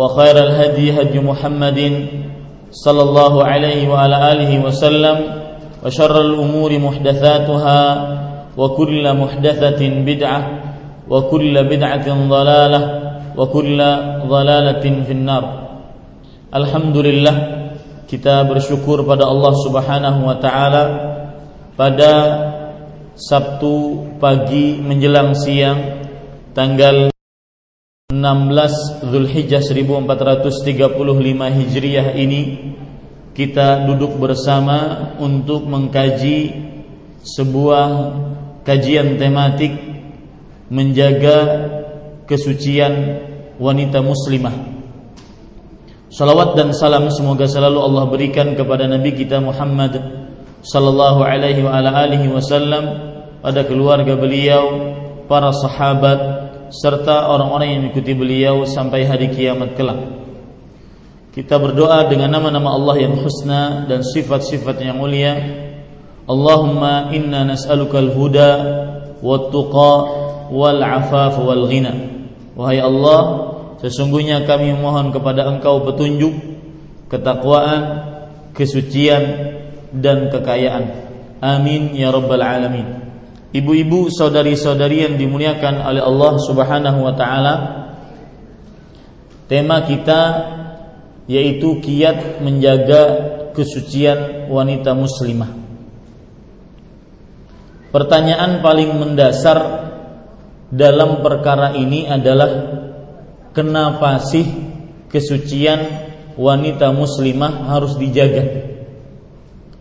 وخير الهدي هدي محمد صلى الله عليه وعلى آله وسلم وشر الأمور محدثاتها وكل محدثة بدعة وكل بدعة ضلالة وكل ضلالة في النار. الحمد لله kita bersyukur pada Allah Subhanahu wa taala pada Sabtu pagi menjelang siang tanggal 16 Zulhijjah 1435 Hijriah ini kita duduk bersama untuk mengkaji sebuah kajian tematik menjaga kesucian wanita muslimah. Salawat dan salam semoga selalu Allah berikan kepada Nabi kita Muhammad sallallahu alaihi wa ala alihi wasallam pada keluarga beliau, para sahabat, serta orang-orang yang mengikuti beliau sampai hari kiamat kelak. Kita berdoa dengan nama-nama Allah yang husna dan sifat-sifat yang mulia. Allahumma inna nas'aluka al-huda wat-tuqa wal-afaf wal-ghina. Wahai Allah, sesungguhnya kami mohon kepada Engkau petunjuk, ketakwaan, kesucian dan kekayaan. Amin ya rabbal alamin. Ibu-ibu, saudari-saudari yang dimuliakan oleh Allah Subhanahu wa taala. Tema kita yaitu kiat menjaga kesucian wanita muslimah. Pertanyaan paling mendasar dalam perkara ini adalah kenapa sih kesucian wanita muslimah harus dijaga?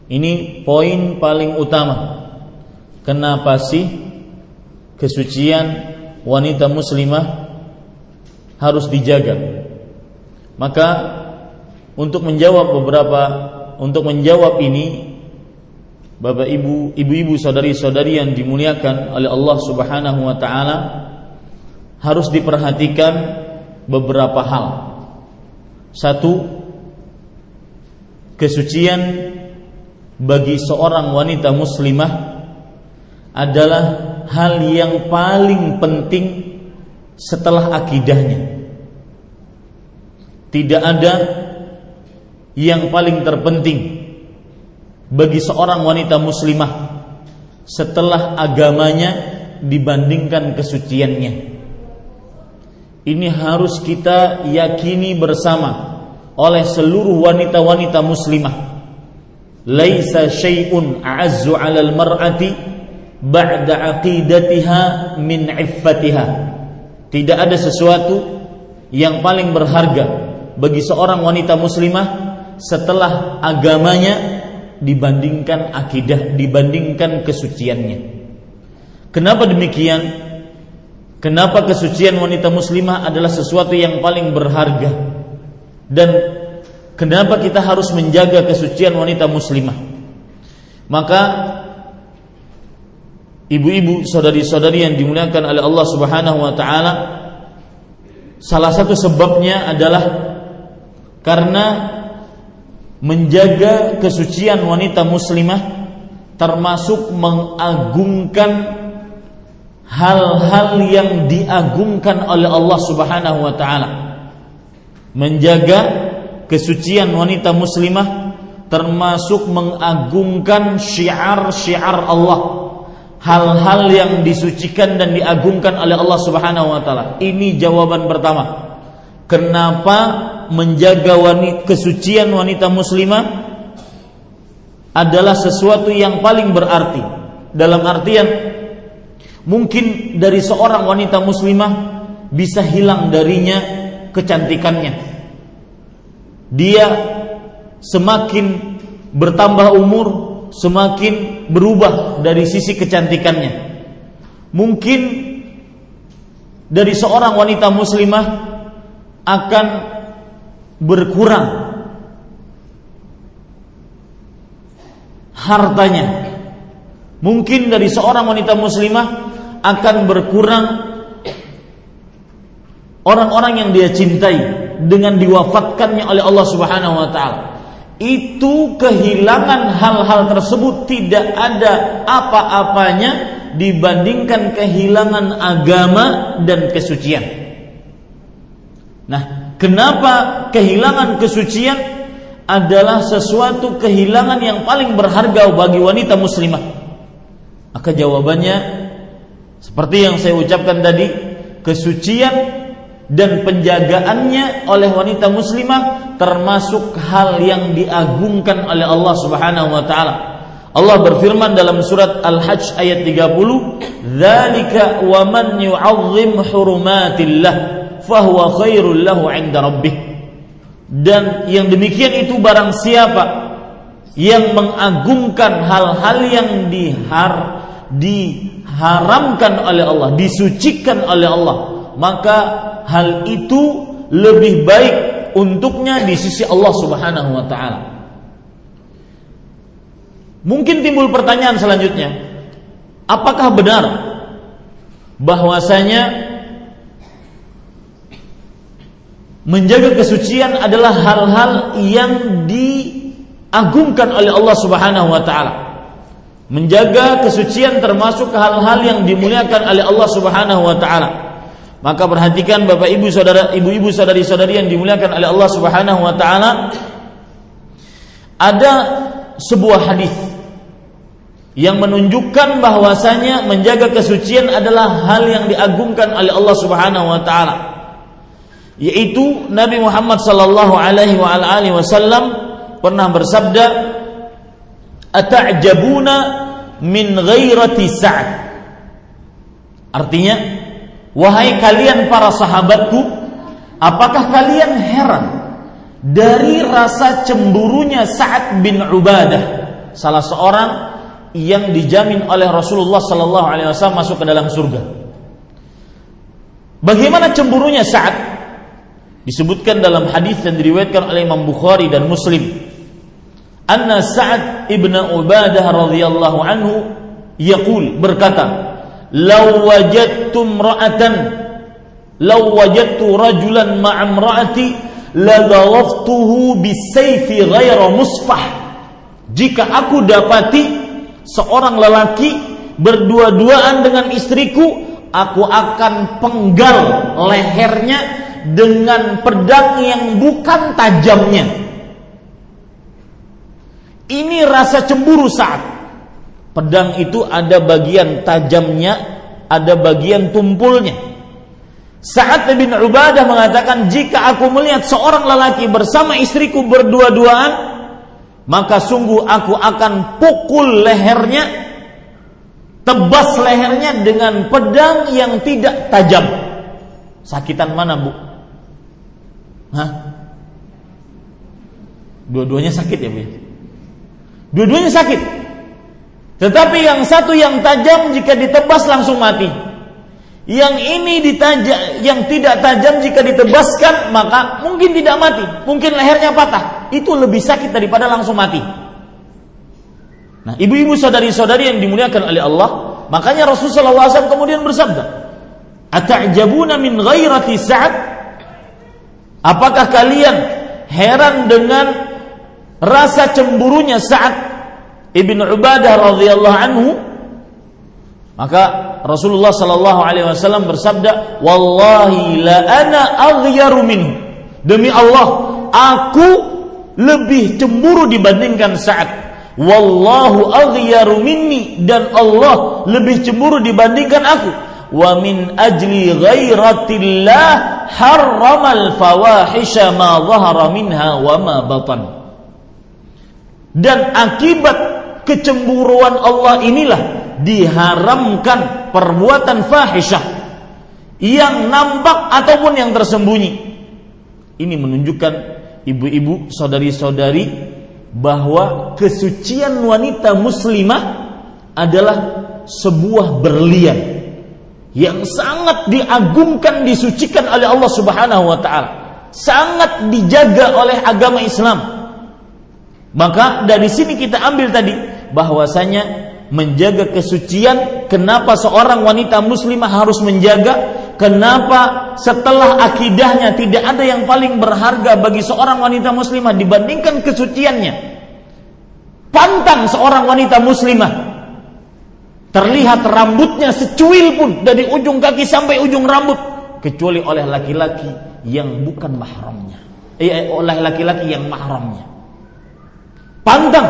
Ini poin paling utama Kenapa sih kesucian wanita muslimah harus dijaga? Maka untuk menjawab beberapa untuk menjawab ini Bapak Ibu, ibu-ibu saudari-saudari yang dimuliakan oleh Allah Subhanahu wa taala harus diperhatikan beberapa hal. Satu, kesucian bagi seorang wanita muslimah adalah hal yang paling penting setelah akidahnya. Tidak ada yang paling terpenting bagi seorang wanita muslimah setelah agamanya dibandingkan kesuciannya. Ini harus kita yakini bersama oleh seluruh wanita-wanita muslimah. Laisa syai'un a'azzu 'alal mar'ati ba'da aqidatiha min iffatiha. Tidak ada sesuatu yang paling berharga bagi seorang wanita muslimah setelah agamanya dibandingkan akidah, dibandingkan kesuciannya. Kenapa demikian? Kenapa kesucian wanita muslimah adalah sesuatu yang paling berharga? Dan kenapa kita harus menjaga kesucian wanita muslimah? Maka ibu-ibu, saudari-saudari yang dimuliakan oleh Allah Subhanahu wa taala, salah satu sebabnya adalah karena menjaga kesucian wanita muslimah termasuk mengagungkan hal-hal yang diagungkan oleh Allah Subhanahu wa taala. Menjaga kesucian wanita muslimah termasuk mengagungkan syiar-syiar Allah. Hal-hal yang disucikan dan diagungkan oleh Allah Subhanahu wa taala. Ini jawaban pertama. Kenapa menjaga wanita kesucian wanita muslimah adalah sesuatu yang paling berarti. Dalam artian mungkin dari seorang wanita muslimah bisa hilang darinya kecantikannya. Dia semakin bertambah umur, semakin berubah dari sisi kecantikannya. Mungkin dari seorang wanita muslimah akan berkurang hartanya. Mungkin dari seorang wanita muslimah akan berkurang orang-orang yang dia cintai dengan diwafatkannya oleh Allah Subhanahu wa taala. Itu kehilangan hal-hal tersebut tidak ada apa-apanya dibandingkan kehilangan agama dan kesucian. Nah, kenapa kehilangan kesucian adalah sesuatu kehilangan yang paling berharga bagi wanita muslimah? Maka jawabannya seperti yang saya ucapkan tadi, kesucian dan penjagaannya oleh wanita muslimah termasuk hal yang diagungkan oleh Allah Subhanahu wa taala. Allah berfirman dalam surat Al-Hajj ayat 30, "Dzalika wa man yu'azzim hurumatillah fahuwa khairul lahu 'inda rabbih." Dan yang demikian itu barang siapa yang mengagungkan hal-hal yang dihar diharamkan oleh Allah, disucikan oleh Allah, maka hal itu lebih baik untuknya di sisi Allah Subhanahu wa taala. Mungkin timbul pertanyaan selanjutnya, apakah benar bahwasanya menjaga kesucian adalah hal-hal yang diagungkan oleh Allah Subhanahu wa taala? Menjaga kesucian termasuk hal-hal yang dimuliakan oleh Allah Subhanahu wa taala. Maka perhatikan Bapak Ibu Saudara, ibu-ibu saudari-saudari yang dimuliakan oleh Allah Subhanahu wa taala. Ada sebuah hadis yang menunjukkan bahwasanya menjaga kesucian adalah hal yang diagungkan oleh Allah Subhanahu wa taala. Yaitu Nabi Muhammad sallallahu alaihi wa alihi wasallam pernah bersabda, "Ata'jabuna min ghairati Sa'd." Artinya, Wahai kalian para sahabatku, apakah kalian heran dari rasa cemburunya Sa'ad bin Ubadah, salah seorang yang dijamin oleh Rasulullah sallallahu alaihi wasallam masuk ke dalam surga. Bagaimana cemburunya Sa'ad? Disebutkan dalam hadis yang diriwayatkan oleh Imam Bukhari dan Muslim. Anna Sa'ad ibn Ubadah radhiyallahu anhu yaqul berkata, law wajadtum ra'atan law wajadtu rajulan ma'a imra'ati la dawaftuhu bisayfi ghaira musfah. Jika aku dapati seorang lelaki berdua-duaan dengan istriku aku akan penggal lehernya dengan pedang yang bukan tajamnya. Ini rasa cemburu saat Pedang itu ada bagian tajamnya, ada bagian tumpulnya. Saat bin Ubadah mengatakan, jika aku melihat seorang lelaki bersama istriku berdua-duaan, maka sungguh aku akan pukul lehernya, tebas lehernya dengan pedang yang tidak tajam. Sakitan mana bu? Hah? Dua-duanya sakit ya bu? Ya? Dua-duanya sakit. Tetapi yang satu yang tajam jika ditebas langsung mati. Yang ini ditajam, yang tidak tajam jika ditebaskan maka mungkin tidak mati, mungkin lehernya patah. Itu lebih sakit daripada langsung mati. Nah, ibu-ibu saudari-saudari yang dimuliakan oleh Allah, makanya Rasulullah SAW kemudian bersabda, "Ata'jabuna min ghairati Sa'ad?" Apakah kalian heran dengan rasa cemburunya saat Ibnu Ubadah radhiyallahu anhu maka Rasulullah sallallahu alaihi wasallam bersabda wallahi la ana aghyaru minhu. Demi Allah aku lebih cemburu dibandingkan saat wallahu aghyaru minni dan Allah lebih cemburu dibandingkan aku. Wa min ajli ghairatillah harramal fawahisha ma dhahara minha wa ma batan. Dan akibat kecemburuan Allah inilah diharamkan perbuatan fahisyah. Yang nampak ataupun yang tersembunyi. Ini menunjukkan ibu-ibu saudari-saudari bahwa kesucian wanita muslimah adalah sebuah berlian yang sangat diagungkan disucikan oleh Allah Subhanahu wa taala. Sangat dijaga oleh agama Islam. Maka dari sini kita ambil tadi bahwasanya menjaga kesucian kenapa seorang wanita muslimah harus menjaga kenapa setelah akidahnya tidak ada yang paling berharga bagi seorang wanita muslimah dibandingkan kesuciannya pantang seorang wanita muslimah Terlihat rambutnya secuil pun dari ujung kaki sampai ujung rambut kecuali oleh laki-laki yang bukan mahramnya. Eh, eh oleh laki-laki yang mahramnya. Pantang.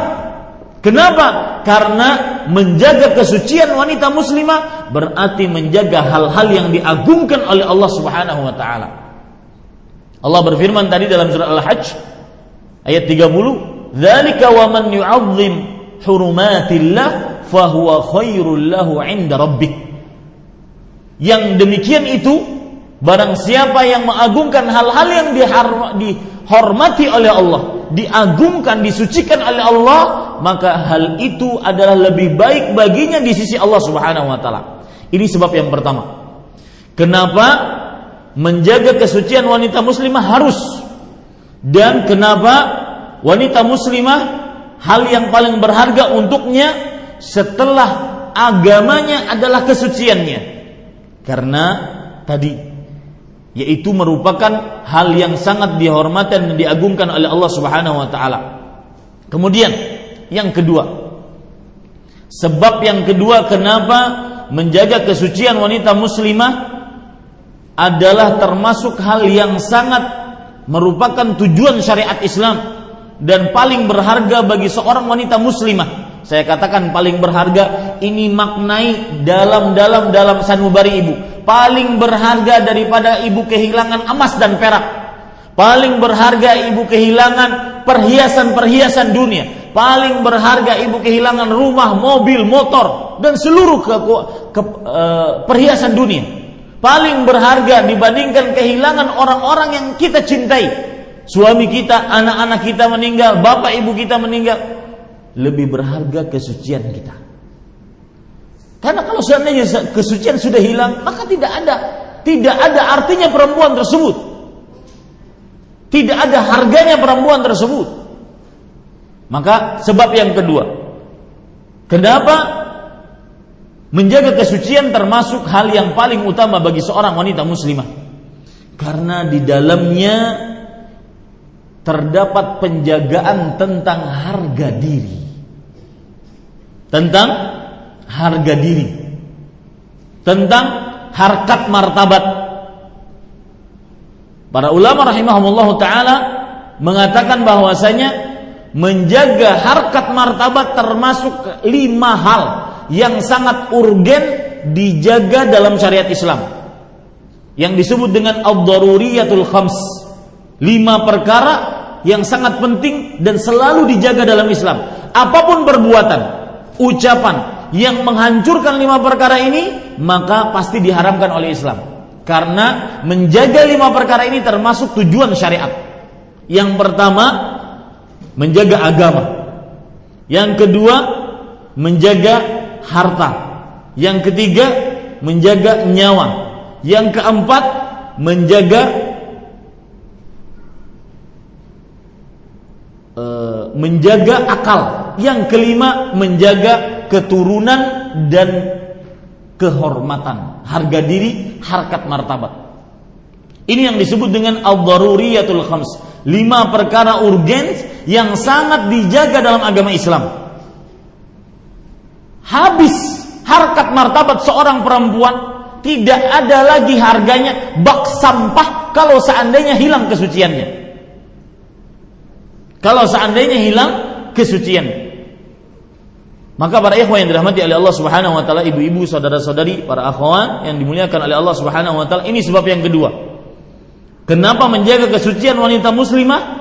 Kenapa? Karena menjaga kesucian wanita muslimah berarti menjaga hal-hal yang diagungkan oleh Allah Subhanahu wa taala. Allah berfirman tadi dalam surah Al-Hajj ayat 30, "Dzalika wa man yu'azzim hurumatillah fahuwa khairul lahu 'inda rabbik. Yang demikian itu barang siapa yang mengagungkan hal-hal yang dihormati oleh Allah, diagungkan, disucikan oleh Allah, maka hal itu adalah lebih baik baginya di sisi Allah Subhanahu wa taala. Ini sebab yang pertama. Kenapa menjaga kesucian wanita muslimah harus dan kenapa wanita muslimah hal yang paling berharga untuknya setelah agamanya adalah kesuciannya. Karena tadi yaitu merupakan hal yang sangat dihormati dan diagungkan oleh Allah Subhanahu wa taala. Kemudian yang kedua, sebab yang kedua kenapa menjaga kesucian wanita muslimah adalah termasuk hal yang sangat merupakan tujuan syariat Islam dan paling berharga bagi seorang wanita muslimah saya katakan paling berharga ini maknai dalam-dalam dalam sanubari ibu. Paling berharga daripada ibu kehilangan emas dan perak. Paling berharga ibu kehilangan perhiasan-perhiasan dunia. Paling berharga ibu kehilangan rumah, mobil, motor dan seluruh ke, ke, uh, perhiasan dunia. Paling berharga dibandingkan kehilangan orang-orang yang kita cintai. Suami kita, anak-anak kita meninggal, bapak ibu kita meninggal lebih berharga kesucian kita. Karena kalau seandainya kesucian sudah hilang, maka tidak ada tidak ada artinya perempuan tersebut. Tidak ada harganya perempuan tersebut. Maka sebab yang kedua, kenapa menjaga kesucian termasuk hal yang paling utama bagi seorang wanita muslimah? Karena di dalamnya terdapat penjagaan tentang harga diri tentang harga diri, tentang harkat martabat. Para ulama rahimahumullah taala mengatakan bahwasanya menjaga harkat martabat termasuk lima hal yang sangat urgen dijaga dalam syariat Islam. Yang disebut dengan ad-daruriyatul khams. Lima perkara yang sangat penting dan selalu dijaga dalam Islam. Apa pun perbuatan ucapan yang menghancurkan lima perkara ini maka pasti diharamkan oleh Islam. Karena menjaga lima perkara ini termasuk tujuan syariat. Yang pertama menjaga agama. Yang kedua menjaga harta. Yang ketiga menjaga nyawa. Yang keempat menjaga uh, menjaga akal. Yang kelima menjaga keturunan dan kehormatan, harga diri, harkat martabat. Ini yang disebut dengan al-daruriyatul khams. Lima perkara urgen yang sangat dijaga dalam agama Islam. Habis harkat martabat seorang perempuan tidak ada lagi harganya bak sampah kalau seandainya hilang kesuciannya. Kalau seandainya hilang kesucian. Maka para ikhwan yang dirahmati oleh Allah Subhanahu wa taala, ibu-ibu, saudara-saudari, para akhwan yang dimuliakan oleh Allah Subhanahu wa taala, ini sebab yang kedua. Kenapa menjaga kesucian wanita muslimah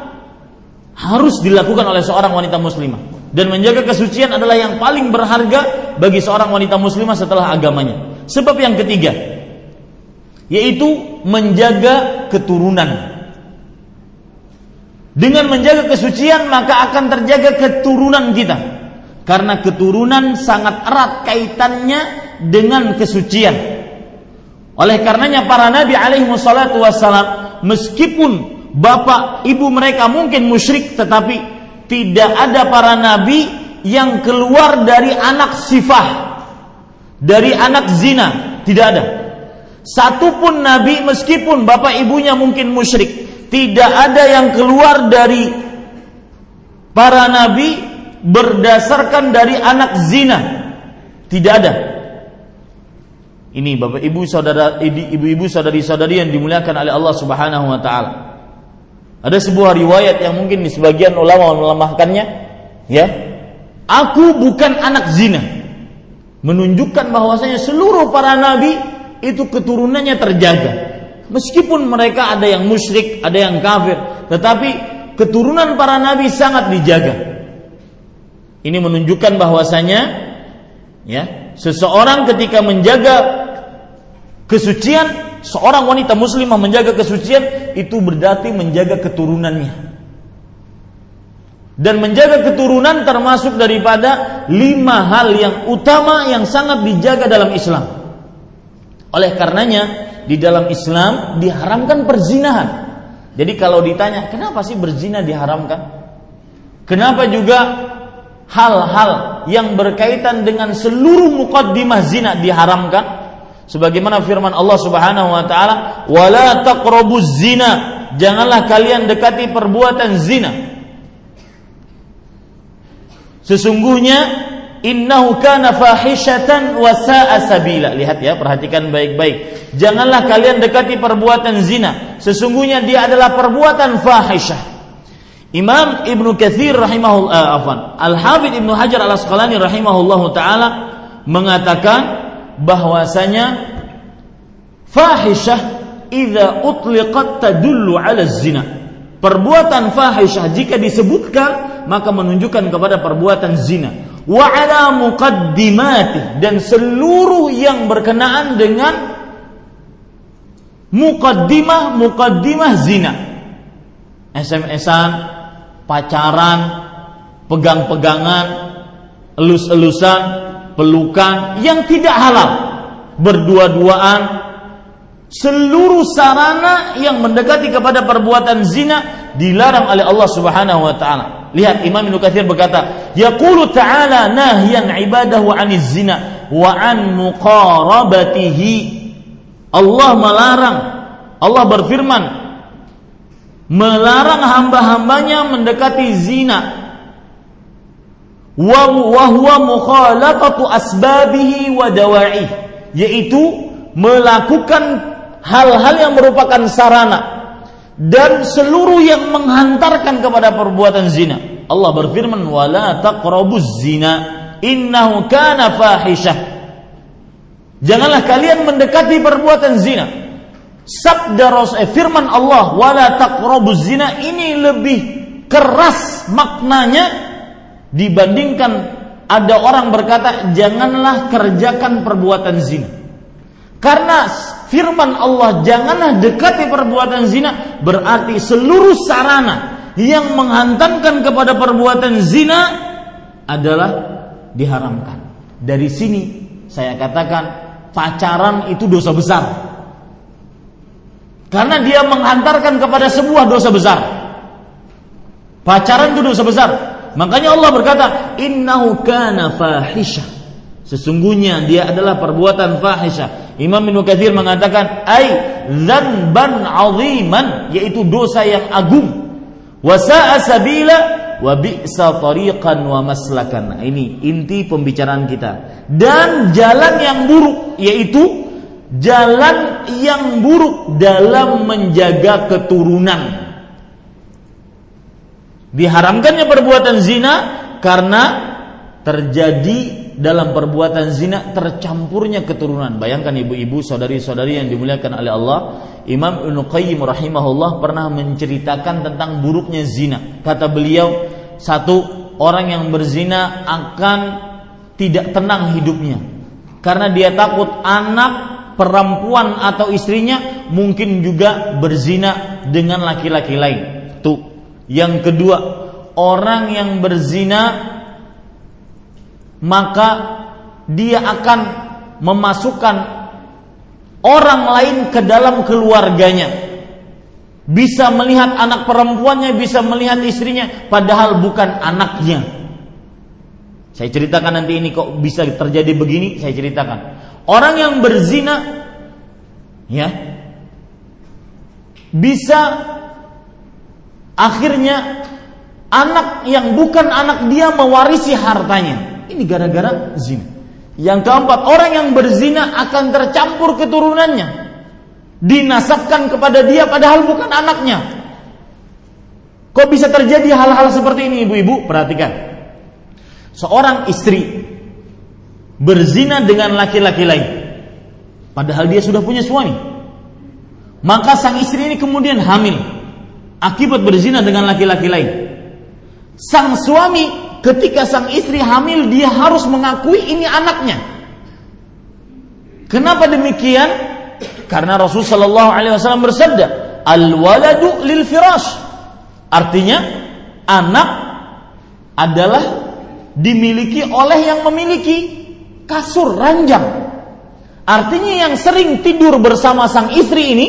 harus dilakukan oleh seorang wanita muslimah dan menjaga kesucian adalah yang paling berharga bagi seorang wanita muslimah setelah agamanya. Sebab yang ketiga yaitu menjaga keturunan dengan menjaga kesucian maka akan terjaga keturunan kita. Karena keturunan sangat erat kaitannya dengan kesucian. Oleh karenanya para nabi alaihi wassalam meskipun bapak ibu mereka mungkin musyrik tetapi tidak ada para nabi yang keluar dari anak sifah dari anak zina tidak ada satupun nabi meskipun bapak ibunya mungkin musyrik tidak ada yang keluar dari para nabi berdasarkan dari anak zina. Tidak ada. Ini Bapak Ibu saudara ibu-ibu saudari-saudari yang dimuliakan oleh Allah Subhanahu wa taala. Ada sebuah riwayat yang mungkin di sebagian ulama melemahkannya, ya. Aku bukan anak zina. Menunjukkan bahwasanya seluruh para nabi itu keturunannya terjaga. Meskipun mereka ada yang musyrik, ada yang kafir, tetapi keturunan para nabi sangat dijaga. Ini menunjukkan bahwasanya ya, seseorang ketika menjaga kesucian, seorang wanita muslimah menjaga kesucian itu berarti menjaga keturunannya. Dan menjaga keturunan termasuk daripada lima hal yang utama yang sangat dijaga dalam Islam. Oleh karenanya, di dalam Islam diharamkan perzinahan. Jadi kalau ditanya, kenapa sih berzina diharamkan? Kenapa juga hal-hal yang berkaitan dengan seluruh mukaddimah zina diharamkan? Sebagaimana firman Allah Subhanahu wa taala, "Wala taqrabuz zina." Janganlah kalian dekati perbuatan zina. Sesungguhnya innahu kana fahishatan wa sa'a sabila. Lihat ya, perhatikan baik-baik. Janganlah kalian dekati perbuatan zina. Sesungguhnya dia adalah perbuatan fahisyah. Imam Ibnu Katsir rahimahullah uh, afan. Al-Hafidz Ibnu Hajar Al-Asqalani rahimahullahu taala mengatakan bahwasanya fahisyah idza utliqat tadullu ala zina. Perbuatan fahisyah jika disebutkan maka menunjukkan kepada perbuatan zina wa ala muqaddimati dan seluruh yang berkenaan dengan muqaddimah muqaddimah zina SMS-an pacaran pegang-pegangan elus-elusan pelukan yang tidak halal berdua-duaan seluruh sarana yang mendekati kepada perbuatan zina dilarang oleh Allah Subhanahu wa taala Lihat Imam Ibnu Katsir berkata, yaqulu ta'ala nahyan ibadahu 'aniz zina wa 'an muqarabatihi. Allah melarang, Allah berfirman melarang hamba-hambanya mendekati zina. Wa huwa mukhalaqatu asbabihi wa dawa'i, yaitu melakukan hal-hal yang merupakan sarana dan seluruh yang menghantarkan kepada perbuatan zina. Allah berfirman, "Wala taqrabuz zina, innahu kana fahisyah." Janganlah kalian mendekati perbuatan zina. Sabda Rasul eh, firman Allah, "Wala taqrabuz zina" ini lebih keras maknanya dibandingkan ada orang berkata, "Janganlah kerjakan perbuatan zina." Karena firman Allah janganlah dekati perbuatan zina berarti seluruh sarana yang menghantamkan kepada perbuatan zina adalah diharamkan. Dari sini saya katakan pacaran itu dosa besar. Karena dia menghantarkan kepada sebuah dosa besar. Pacaran itu dosa besar. Makanya Allah berkata, "Innahu kana fahisyah." Sesungguhnya dia adalah perbuatan fahisyah Imam Ibnu Katsir mengatakan ai dzanban aziman yaitu dosa yang agung. Wa sabila wa bi'sa tariqan wa maslakan. Nah, ini inti pembicaraan kita. Dan jalan yang buruk yaitu jalan yang buruk dalam menjaga keturunan. Diharamkannya perbuatan zina karena terjadi dalam perbuatan zina tercampurnya keturunan. Bayangkan ibu-ibu, saudari-saudari yang dimuliakan oleh Allah, Imam Ibnu Qayyim rahimahullah pernah menceritakan tentang buruknya zina. Kata beliau, satu orang yang berzina akan tidak tenang hidupnya karena dia takut anak perempuan atau istrinya mungkin juga berzina dengan laki-laki lain. Tuh. Yang kedua, orang yang berzina maka dia akan memasukkan orang lain ke dalam keluarganya. Bisa melihat anak perempuannya, bisa melihat istrinya, padahal bukan anaknya. Saya ceritakan nanti ini kok bisa terjadi begini, saya ceritakan. Orang yang berzina, ya, bisa akhirnya anak yang bukan anak dia mewarisi hartanya. Ini gara-gara zina. Yang keempat, orang yang berzina akan tercampur keturunannya. Dinasabkan kepada dia padahal bukan anaknya. Kok bisa terjadi hal-hal seperti ini ibu-ibu? Perhatikan. Seorang istri berzina dengan laki-laki lain. Padahal dia sudah punya suami. Maka sang istri ini kemudian hamil. Akibat berzina dengan laki-laki lain. Sang suami ketika sang istri hamil dia harus mengakui ini anaknya. Kenapa demikian? Karena Rasul Shallallahu Alaihi Wasallam bersabda, al waladu lil firash. Artinya anak adalah dimiliki oleh yang memiliki kasur ranjang. Artinya yang sering tidur bersama sang istri ini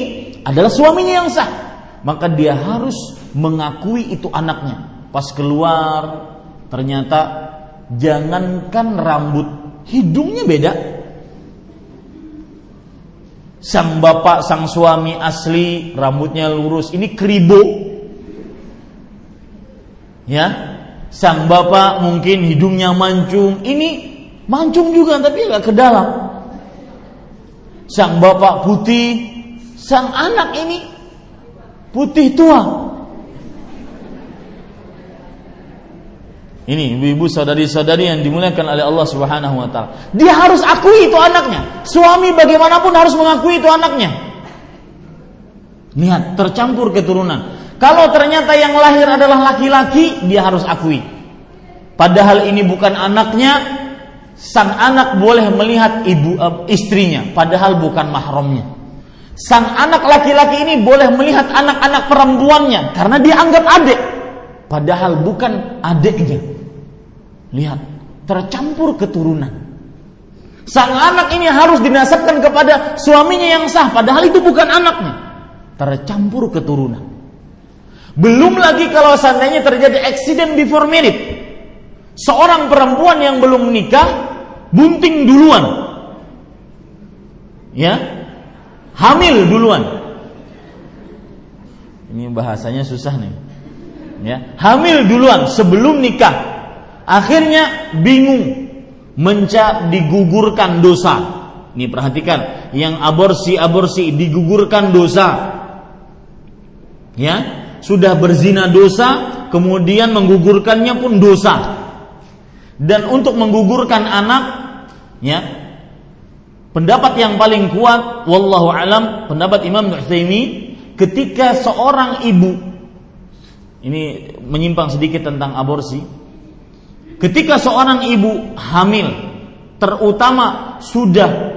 adalah suaminya yang sah. Maka dia harus mengakui itu anaknya. Pas keluar Ternyata jangankan rambut, hidungnya beda. Sang bapak, sang suami asli, rambutnya lurus. Ini keribu. Ya, sang bapak mungkin hidungnya mancung. Ini mancung juga tapi agak ke dalam. Sang bapak putih, sang anak ini putih tua. Ini ibu-ibu saudari-saudari yang dimuliakan oleh Allah Subhanahu wa taala. Dia harus akui itu anaknya. Suami bagaimanapun harus mengakui itu anaknya. Lihat, tercampur keturunan. Kalau ternyata yang lahir adalah laki-laki, dia harus akui. Padahal ini bukan anaknya, sang anak boleh melihat ibu uh, istrinya, padahal bukan mahramnya. Sang anak laki-laki ini boleh melihat anak-anak perempuannya karena dia anggap adik, padahal bukan adiknya. Lihat, tercampur keturunan. Sang anak ini harus dinasabkan kepada suaminya yang sah, padahal itu bukan anaknya. Tercampur keturunan. Belum lagi kalau seandainya terjadi accident before marriage. Seorang perempuan yang belum menikah bunting duluan. Ya. Hamil duluan. Ini bahasanya susah nih. Ya, hamil duluan sebelum nikah Akhirnya bingung, menca digugurkan dosa. Ini perhatikan, yang aborsi-aborsi digugurkan dosa. Ya, sudah berzina dosa, kemudian menggugurkannya pun dosa. Dan untuk menggugurkan anak, ya, pendapat yang paling kuat, wallahu alam, pendapat Imam Nu'taimi, ketika seorang ibu, ini menyimpang sedikit tentang aborsi, Ketika seorang ibu hamil, terutama sudah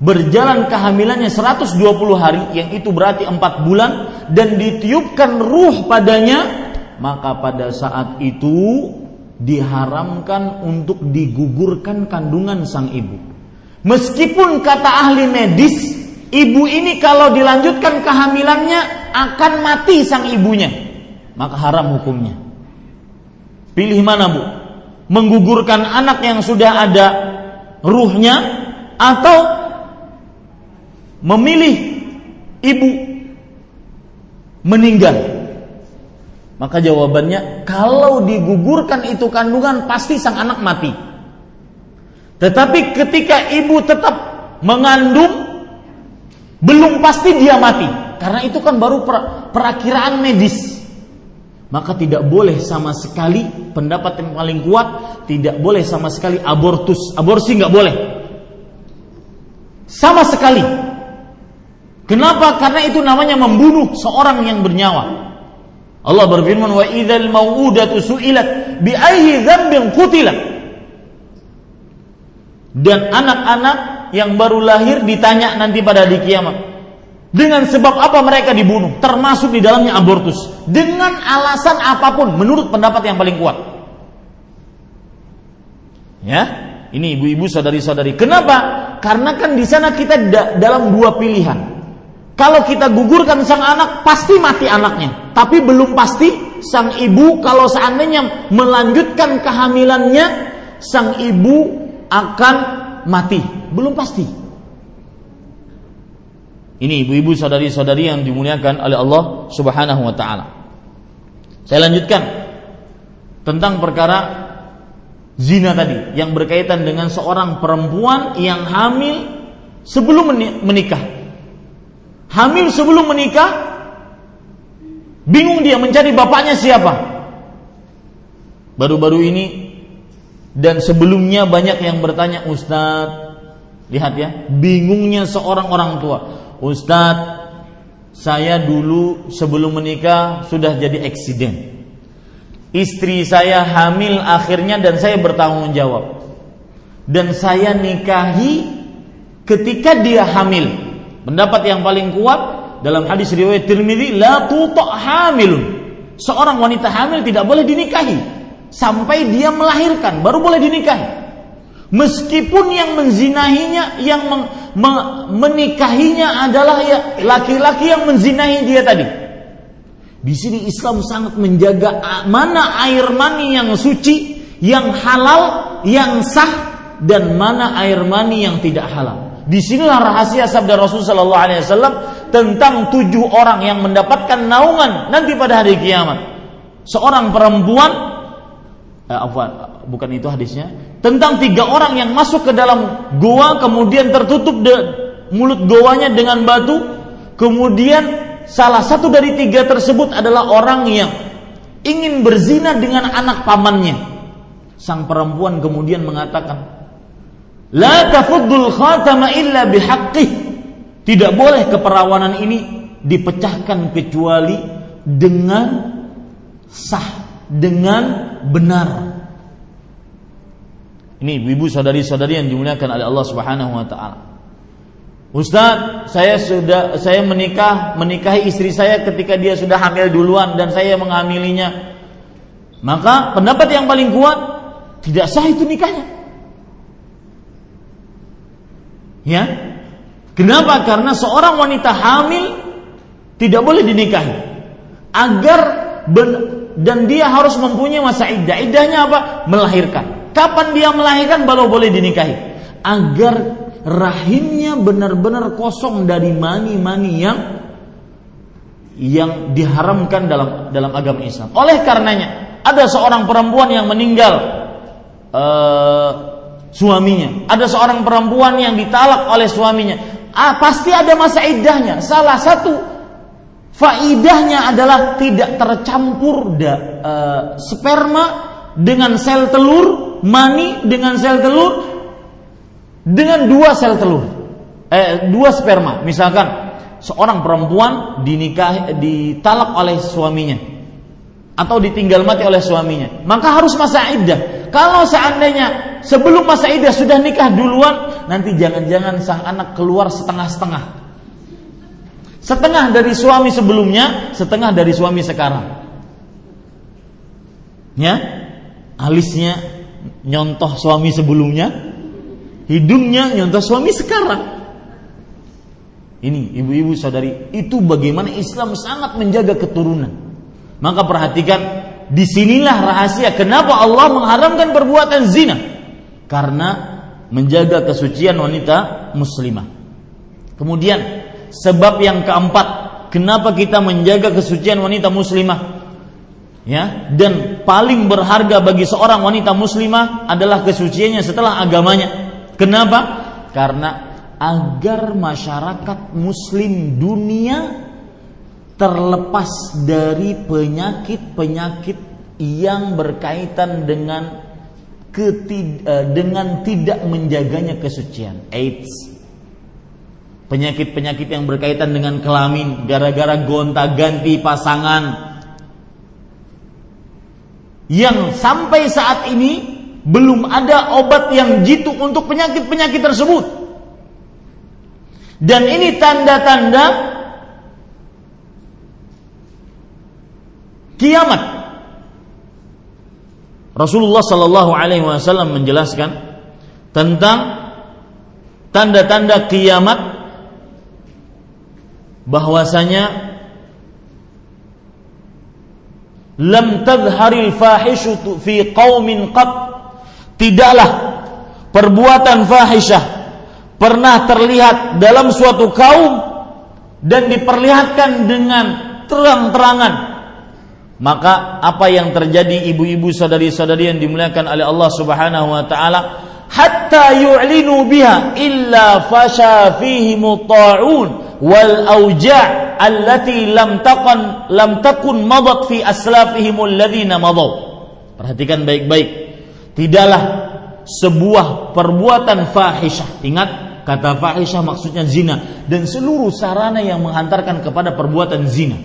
berjalan kehamilannya 120 hari, yang itu berarti 4 bulan, dan ditiupkan ruh padanya, maka pada saat itu diharamkan untuk digugurkan kandungan sang ibu. Meskipun kata ahli medis, ibu ini kalau dilanjutkan kehamilannya akan mati sang ibunya, maka haram hukumnya. Pilih mana bu? Menggugurkan anak yang sudah ada ruhnya atau memilih ibu meninggal. Maka jawabannya, kalau digugurkan itu kandungan pasti sang anak mati. Tetapi ketika ibu tetap mengandung, belum pasti dia mati. Karena itu kan baru per perakiraan medis. Maka tidak boleh sama sekali pendapat yang paling kuat tidak boleh sama sekali abortus, aborsi nggak boleh. Sama sekali. Kenapa? Karena itu namanya membunuh seorang yang bernyawa. Allah berfirman wa idzal mau'udatu su'ilat bi ayyi. Dan anak-anak yang baru lahir ditanya nanti pada di kiamat. Dengan sebab apa mereka dibunuh? Termasuk di dalamnya abortus. Dengan alasan apa pun menurut pendapat yang paling kuat. Ya, ini ibu-ibu saudari-saudari. Kenapa? Karena kan di sana kita dalam dua pilihan. Kalau kita gugurkan sang anak, pasti mati anaknya. Tapi belum pasti sang ibu kalau seandainya melanjutkan kehamilannya, sang ibu akan mati. Belum pasti. Ini ibu-ibu saudari-saudari yang dimuliakan oleh Allah Subhanahu wa taala. Saya lanjutkan tentang perkara zina tadi yang berkaitan dengan seorang perempuan yang hamil sebelum menikah hamil sebelum menikah, bingung dia mencari bapaknya siapa. Baru-baru ini dan sebelumnya banyak yang bertanya Ustadz, lihat ya, bingungnya seorang orang tua. Ustadz, saya dulu sebelum menikah sudah jadi eksiden. Istri saya hamil akhirnya dan saya bertanggung jawab. Dan saya nikahi ketika dia hamil Pendapat yang paling kuat dalam hadis riwayat Tirmidzi la tuta hamilun. Seorang wanita hamil tidak boleh dinikahi sampai dia melahirkan baru boleh dinikahi. Meskipun yang menzinahinya yang men, me, menikahinya adalah ya laki-laki yang menzinahi dia tadi. Di sini Islam sangat menjaga mana air mani yang suci, yang halal, yang sah dan mana air mani yang tidak halal. Di sinilah rahasia sabda Rasul Sallallahu Alaihi Wasallam tentang tujuh orang yang mendapatkan naungan nanti pada hari kiamat. Seorang perempuan, eh, apa, bukan itu hadisnya, tentang tiga orang yang masuk ke dalam goa kemudian tertutup de, mulut goanya dengan batu, kemudian salah satu dari tiga tersebut adalah orang yang ingin berzina dengan anak pamannya. Sang perempuan kemudian mengatakan, La tafuddul khatama illa bihaqqih. Tidak boleh keperawanan ini dipecahkan kecuali dengan sah, dengan benar. Ini ibu saudari-saudari yang dimuliakan oleh Allah Subhanahu wa taala. Ustaz, saya sudah saya menikah menikahi istri saya ketika dia sudah hamil duluan dan saya menghamilinya. Maka pendapat yang paling kuat tidak sah itu nikahnya. Ya. Kenapa? Karena seorang wanita hamil tidak boleh dinikahi. Agar ben, dan dia harus mempunyai masa iddah. Iddahnya apa? Melahirkan. Kapan dia melahirkan baru boleh dinikahi. Agar rahimnya benar-benar kosong dari mani-mani yang yang diharamkan dalam dalam agama Islam. Oleh karenanya, ada seorang perempuan yang meninggal uh, suaminya. Ada seorang perempuan yang ditalak oleh suaminya. Ah, pasti ada masa iddahnya. Salah satu faidahnya adalah tidak tercampur da, uh, sperma dengan sel telur, mani dengan sel telur, dengan dua sel telur, eh, dua sperma. Misalkan seorang perempuan dinikah, ditalak oleh suaminya atau ditinggal mati oleh suaminya, maka harus masa iddah. Kalau seandainya sebelum masa idah sudah nikah duluan, nanti jangan-jangan sang anak keluar setengah-setengah. Setengah dari suami sebelumnya, setengah dari suami sekarang. Ya, alisnya nyontoh suami sebelumnya, hidungnya nyontoh suami sekarang. Ini ibu-ibu saudari, itu bagaimana Islam sangat menjaga keturunan. Maka perhatikan, di sinilah rahasia kenapa Allah mengharamkan perbuatan zina karena menjaga kesucian wanita muslimah. Kemudian sebab yang keempat, kenapa kita menjaga kesucian wanita muslimah? ya dan paling berharga bagi seorang wanita muslimah adalah kesuciannya setelah agamanya. Kenapa? Karena agar masyarakat muslim dunia terlepas dari penyakit-penyakit yang berkaitan dengan ketid eh, dengan tidak menjaganya kesucian AIDS penyakit-penyakit yang berkaitan dengan kelamin gara-gara gonta-ganti pasangan yang sampai saat ini belum ada obat yang jitu untuk penyakit-penyakit tersebut. Dan ini tanda-tanda kiamat. Rasulullah Shallallahu Alaihi Wasallam menjelaskan tentang tanda-tanda kiamat bahwasanya lam tadharil fahishu fi qaumin qat. Tidaklah perbuatan fahisyah pernah terlihat dalam suatu kaum dan diperlihatkan dengan terang-terangan. Maka apa yang terjadi ibu-ibu sadari-sadari yang dimuliakan oleh Allah Subhanahu wa taala hatta yu'linu biha illa fasha fihi muta'un wal auja' allati lam takun lam takun madat fi aslafihim alladhina madaw. Perhatikan baik-baik. Tidaklah sebuah perbuatan fahisyah. Ingat kata fahisyah maksudnya zina dan seluruh sarana yang menghantarkan kepada perbuatan zina.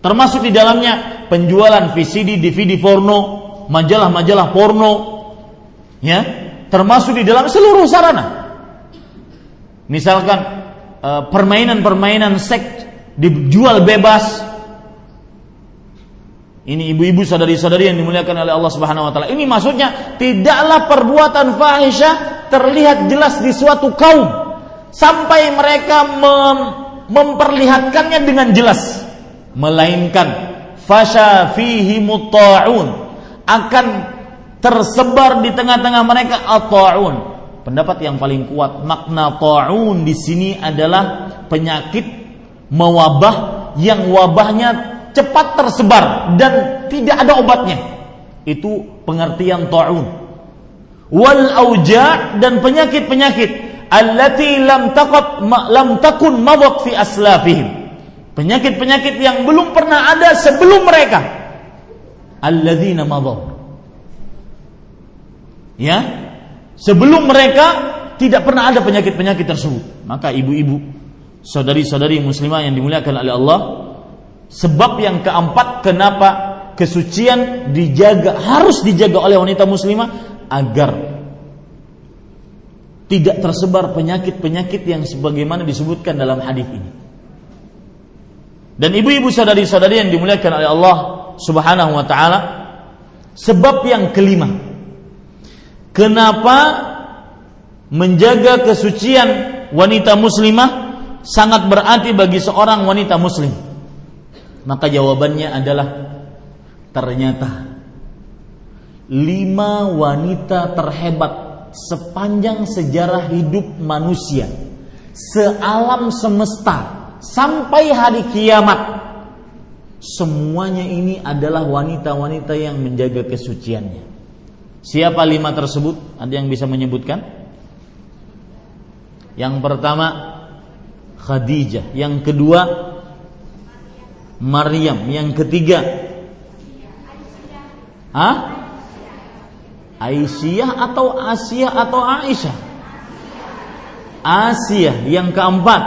Termasuk di dalamnya penjualan VCD, DVD porno, majalah-majalah porno, ya, termasuk di dalam seluruh sarana. Misalkan eh, permainan-permainan seks dijual bebas. Ini ibu-ibu sadari-sadari yang dimuliakan oleh Allah Subhanahu wa taala. Ini maksudnya tidaklah perbuatan fahisyah terlihat jelas di suatu kaum sampai mereka mem memperlihatkannya dengan jelas melainkan fasha fihi mutta'un akan tersebar di tengah-tengah mereka at-ta'un. Pendapat yang paling kuat makna ta'un di sini adalah penyakit mewabah yang wabahnya cepat tersebar dan tidak ada obatnya. Itu pengertian ta'un. Wal auja' dan penyakit-penyakit allati lam taqat lam takun madat fi aslafihim. Penyakit-penyakit yang belum pernah ada sebelum mereka. Alladzina madad. Ya. Sebelum mereka tidak pernah ada penyakit-penyakit tersebut. Maka ibu-ibu saudari-saudari muslimah yang dimuliakan oleh Allah sebab yang keempat kenapa kesucian dijaga harus dijaga oleh wanita muslimah agar tidak tersebar penyakit-penyakit yang sebagaimana disebutkan dalam hadis ini. Dan ibu-ibu saudari-saudari yang dimuliakan oleh Allah Subhanahu wa taala, sebab yang kelima. Kenapa menjaga kesucian wanita muslimah sangat berarti bagi seorang wanita muslim? Maka jawabannya adalah ternyata lima wanita terhebat sepanjang sejarah hidup manusia sealam semesta sampai hari kiamat semuanya ini adalah wanita-wanita yang menjaga kesuciannya. Siapa lima tersebut? Ada yang bisa menyebutkan? Yang pertama Khadijah, yang kedua Maryam, yang ketiga Hah? Aisyah atau Asia atau Aisyah? Asia yang keempat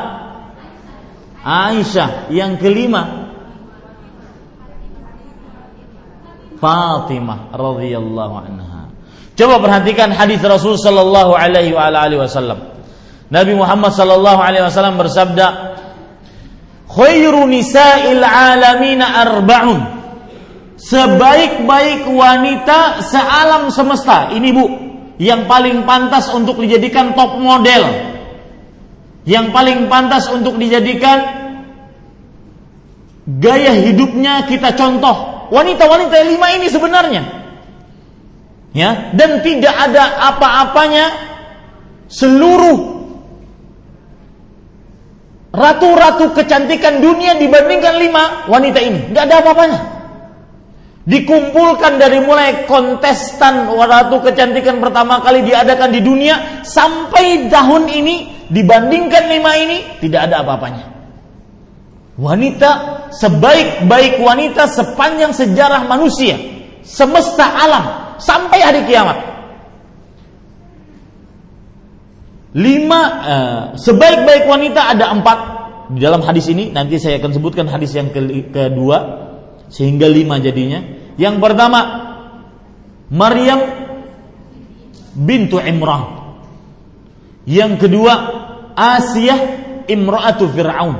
Aisyah yang kelima Fatimah radhiyallahu anha. Coba perhatikan hadis Rasul sallallahu alaihi wasallam. Nabi Muhammad sallallahu alaihi wasallam bersabda, "Khairu nisa'il alamina arba'un." Sebaik-baik wanita sealam semesta. Ini Bu, yang paling pantas untuk dijadikan top model. Yang paling pantas untuk dijadikan gaya hidupnya kita contoh. Wanita-wanita lima ini sebenarnya. Ya, dan tidak ada apa-apanya seluruh ratu-ratu kecantikan dunia dibandingkan lima wanita ini. Tidak ada apa-apanya. Dikumpulkan dari mulai kontestan waktu kecantikan pertama kali diadakan di dunia sampai tahun ini dibandingkan lima ini tidak ada apa-apanya. Wanita sebaik-baik wanita sepanjang sejarah manusia, semesta alam sampai hari kiamat. Lima uh, sebaik-baik wanita ada empat di dalam hadis ini. Nanti saya akan sebutkan hadis yang kedua sehingga lima jadinya. Yang pertama Maryam bintu Imran. Yang kedua Asiyah imra'atu Fir'aun.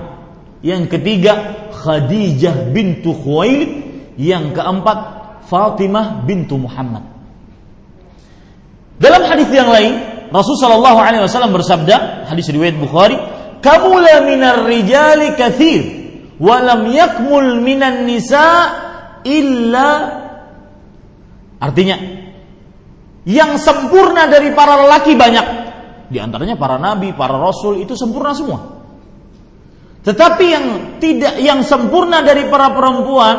Yang ketiga Khadijah bintu Khuwailid. Yang keempat Fatimah bintu Muhammad. Dalam hadis yang lain, Rasulullah Shallallahu Alaihi Wasallam bersabda, hadis riwayat Bukhari, "Kamula minar rijali kathir, walam yakmul minan nisa illa artinya yang sempurna dari para lelaki banyak di antaranya para nabi, para rasul itu sempurna semua. Tetapi yang tidak yang sempurna dari para perempuan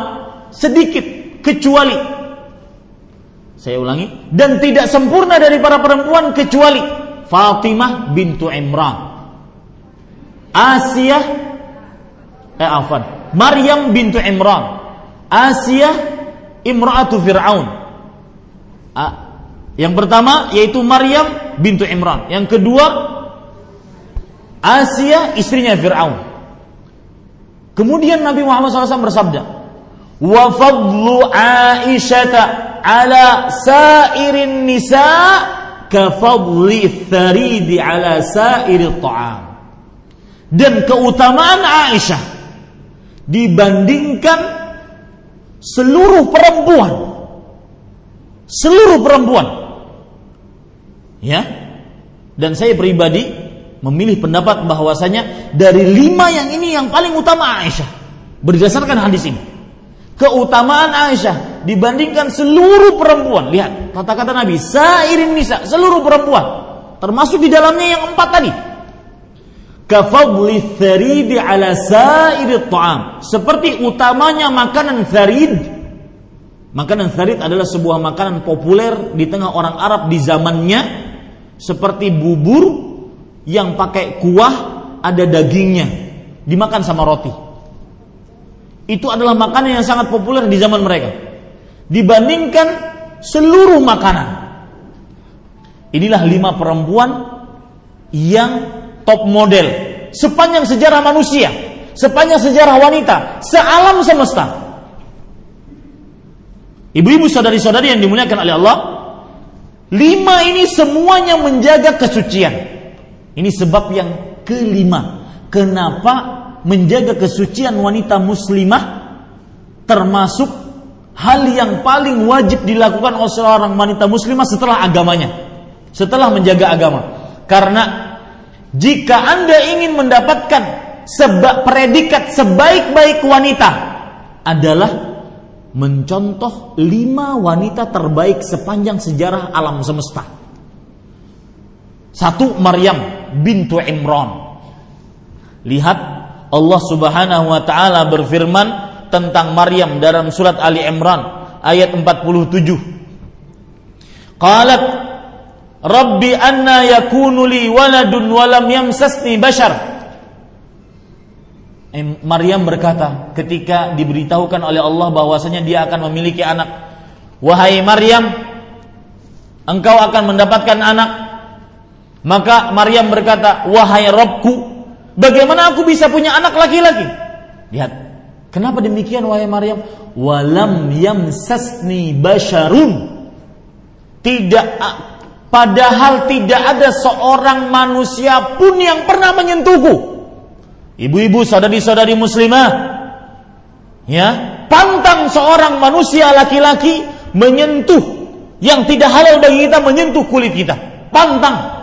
sedikit kecuali saya ulangi. Dan tidak sempurna dari para perempuan kecuali Fatimah bintu Imran. Asia eh afan Maryam bintu Imran. Asia imra'atu Fir'aun. Ah, yang pertama yaitu Maryam bintu Imran. Yang kedua Asia istrinya Fir'aun. Kemudian Nabi Muhammad SAW bersabda ala sairin nisa ka fadli tharidi ala sairi ta'am. Dan keutamaan Aisyah dibandingkan seluruh perempuan. Seluruh perempuan. Ya. Dan saya pribadi memilih pendapat bahwasanya dari lima yang ini yang paling utama Aisyah berdasarkan hadis ini keutamaan Aisyah dibandingkan seluruh perempuan. Lihat kata-kata Nabi sairin nisa seluruh perempuan. Termasuk di dalamnya yang empat tadi. Kafadli tharidi ala sairi ta'am seperti utamanya makanan tharid. Makanan tharid adalah sebuah makanan populer di tengah orang Arab di zamannya. Seperti bubur yang pakai kuah ada dagingnya. Dimakan sama roti itu adalah makanan yang sangat populer di zaman mereka dibandingkan seluruh makanan inilah lima perempuan yang top model sepanjang sejarah manusia, sepanjang sejarah wanita, sealam semesta. Ibu-ibu saudari-saudari yang dimuliakan oleh Allah, lima ini semuanya menjaga kesucian. Ini sebab yang kelima. Kenapa menjaga kesucian wanita muslimah termasuk hal yang paling wajib dilakukan oleh seorang wanita muslimah setelah agamanya, setelah menjaga agama. Karena jika Anda ingin mendapatkan sebab predikat sebaik-baik wanita adalah mencontoh lima wanita terbaik sepanjang sejarah alam semesta. Satu Maryam bintu Imran. Lihat Allah Subhanahu wa taala berfirman tentang Maryam dalam surat Ali Imran ayat 47. Qalat Rabbi anna yakunu li waladun walam yamsasni bashar. Maryam berkata ketika diberitahukan oleh Allah bahwasanya dia akan memiliki anak. Wahai Maryam, engkau akan mendapatkan anak. Maka Maryam berkata, "Wahai Robku, bagaimana aku bisa punya anak laki-laki?" Lihat, kenapa demikian wahai Maryam? Walam yamsasni basharun. Tidak Padahal tidak ada seorang manusia pun yang pernah menyentuhku. Ibu-ibu, saudari-saudari muslimah, ya, pantang seorang manusia laki-laki menyentuh yang tidak halal bagi kita menyentuh kulit kita. Pantang.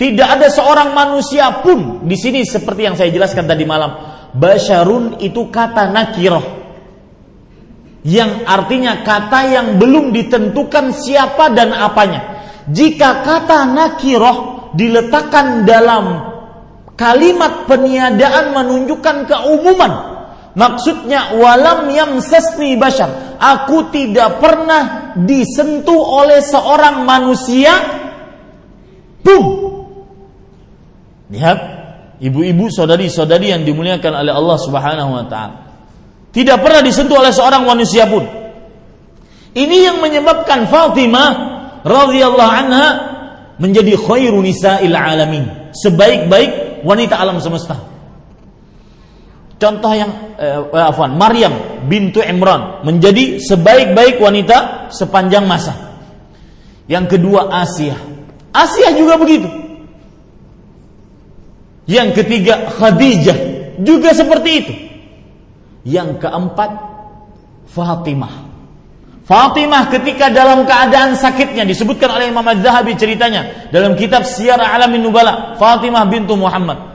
Tidak ada seorang manusia pun di sini seperti yang saya jelaskan tadi malam. Basyarun itu kata nakiroh yang artinya kata yang belum ditentukan siapa dan apanya. Jika kata nakiroh diletakkan dalam kalimat peniadaan menunjukkan keumuman, Maksudnya walam yamsasni bashar. Aku tidak pernah disentuh oleh seorang manusia. Boom. Lihat, ibu-ibu, saudari-saudari yang dimuliakan oleh Allah Subhanahu wa taala. Tidak pernah disentuh oleh seorang manusia pun. Ini yang menyebabkan Fatimah radhiyallahu anha menjadi khairu nisa'il alamin, sebaik-baik wanita alam semesta. Contoh yang eh, eh, afwan, Maryam bintu Imran menjadi sebaik-baik wanita sepanjang masa. Yang kedua Asia. Asia juga begitu. Yang ketiga Khadijah juga seperti itu. Yang keempat Fatimah. Fatimah ketika dalam keadaan sakitnya disebutkan oleh Imam Az-Zahabi ceritanya dalam kitab Syiar Alamin Nubala, Fatimah bintu Muhammad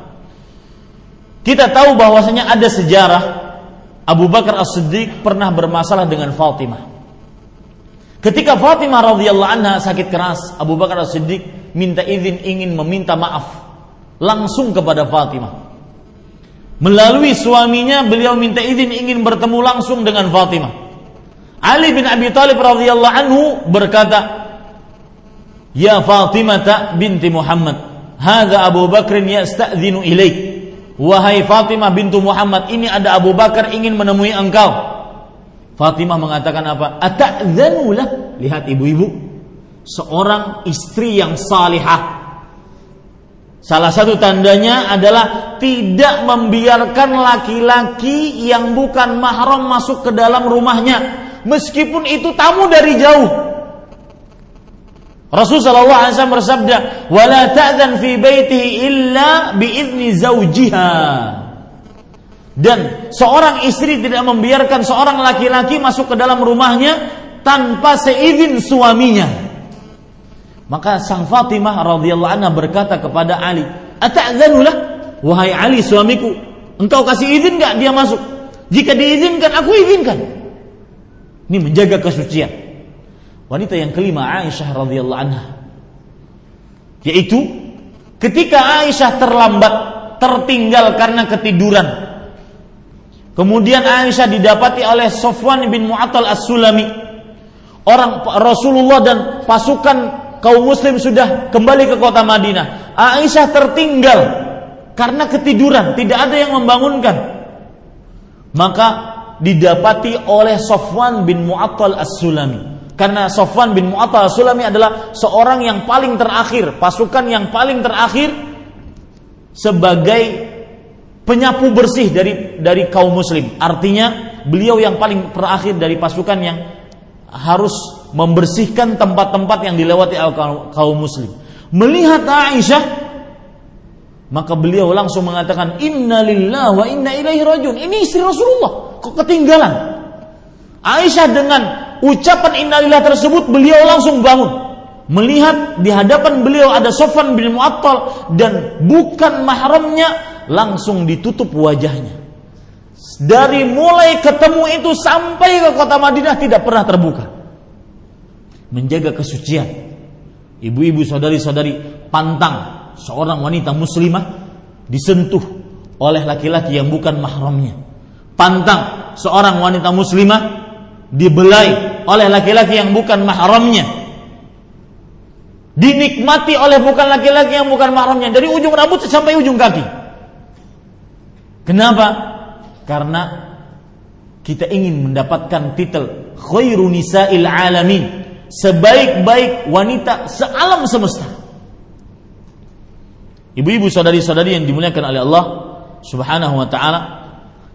kita tahu bahwasanya ada sejarah Abu Bakar As-Siddiq pernah bermasalah dengan Fatimah. Ketika Fatimah radhiyallahu anha sakit keras, Abu Bakar As-Siddiq minta izin ingin meminta maaf langsung kepada Fatimah. Melalui suaminya beliau minta izin ingin bertemu langsung dengan Fatimah. Ali bin Abi Thalib radhiyallahu anhu berkata, "Ya Fatimah binti Muhammad, hadza Abu Bakr yasta'dhinu ilaik." Wahai Fatimah bintu Muhammad, ini ada Abu Bakar ingin menemui engkau. Fatimah mengatakan apa? Ata'dzanulah. Lihat ibu-ibu, seorang istri yang salihah. Salah satu tandanya adalah tidak membiarkan laki-laki yang bukan mahram masuk ke dalam rumahnya meskipun itu tamu dari jauh. Rasul sallallahu alaihi wasallam bersabda, "Wala ta'dzan fi baitihi illa biizni zaujiha." Dan seorang istri tidak membiarkan seorang laki-laki masuk ke dalam rumahnya tanpa seizin suaminya. Maka sang Fatimah radhiyallahu anha berkata kepada Ali, "Ata'dzanulah Wahai Ali suamiku, engkau kasih izin enggak dia masuk? Jika diizinkan, aku izinkan." Ini menjaga kesucian. Wanita yang kelima Aisyah radhiyallahu anha. Yaitu ketika Aisyah terlambat, tertinggal karena ketiduran. Kemudian Aisyah didapati oleh Sofwan bin Mu'attal As-Sulami. Orang Rasulullah dan pasukan kaum muslim sudah kembali ke kota Madinah. Aisyah tertinggal karena ketiduran, tidak ada yang membangunkan. Maka didapati oleh Sofwan bin Mu'attal As-Sulami karena Sofwan bin Mu'attal Sulami adalah seorang yang paling terakhir, pasukan yang paling terakhir sebagai penyapu bersih dari dari kaum muslim. Artinya beliau yang paling terakhir dari pasukan yang harus membersihkan tempat-tempat yang dilewati kaum muslim. Melihat Aisyah maka beliau langsung mengatakan Inna lillah wa inna ilaihi rajun. Ini istri Rasulullah, kok ketinggalan? Aisyah dengan ucapan innalillah tersebut beliau langsung bangun melihat di hadapan beliau ada Sofan bin Mu'attal dan bukan mahramnya langsung ditutup wajahnya dari mulai ketemu itu sampai ke kota Madinah tidak pernah terbuka menjaga kesucian. Ibu-ibu saudari-saudari pantang seorang wanita muslimah disentuh oleh laki-laki yang bukan mahramnya. Pantang seorang wanita muslimah dibelai oleh laki-laki yang bukan mahramnya. Dinikmati oleh bukan laki-laki yang bukan mahramnya. Dari ujung rambut sampai ujung kaki. Kenapa? Karena kita ingin mendapatkan titel khairu nisa'il alamin sebaik-baik wanita sealam semesta. Ibu-ibu saudari-saudari yang dimuliakan oleh Allah subhanahu wa ta'ala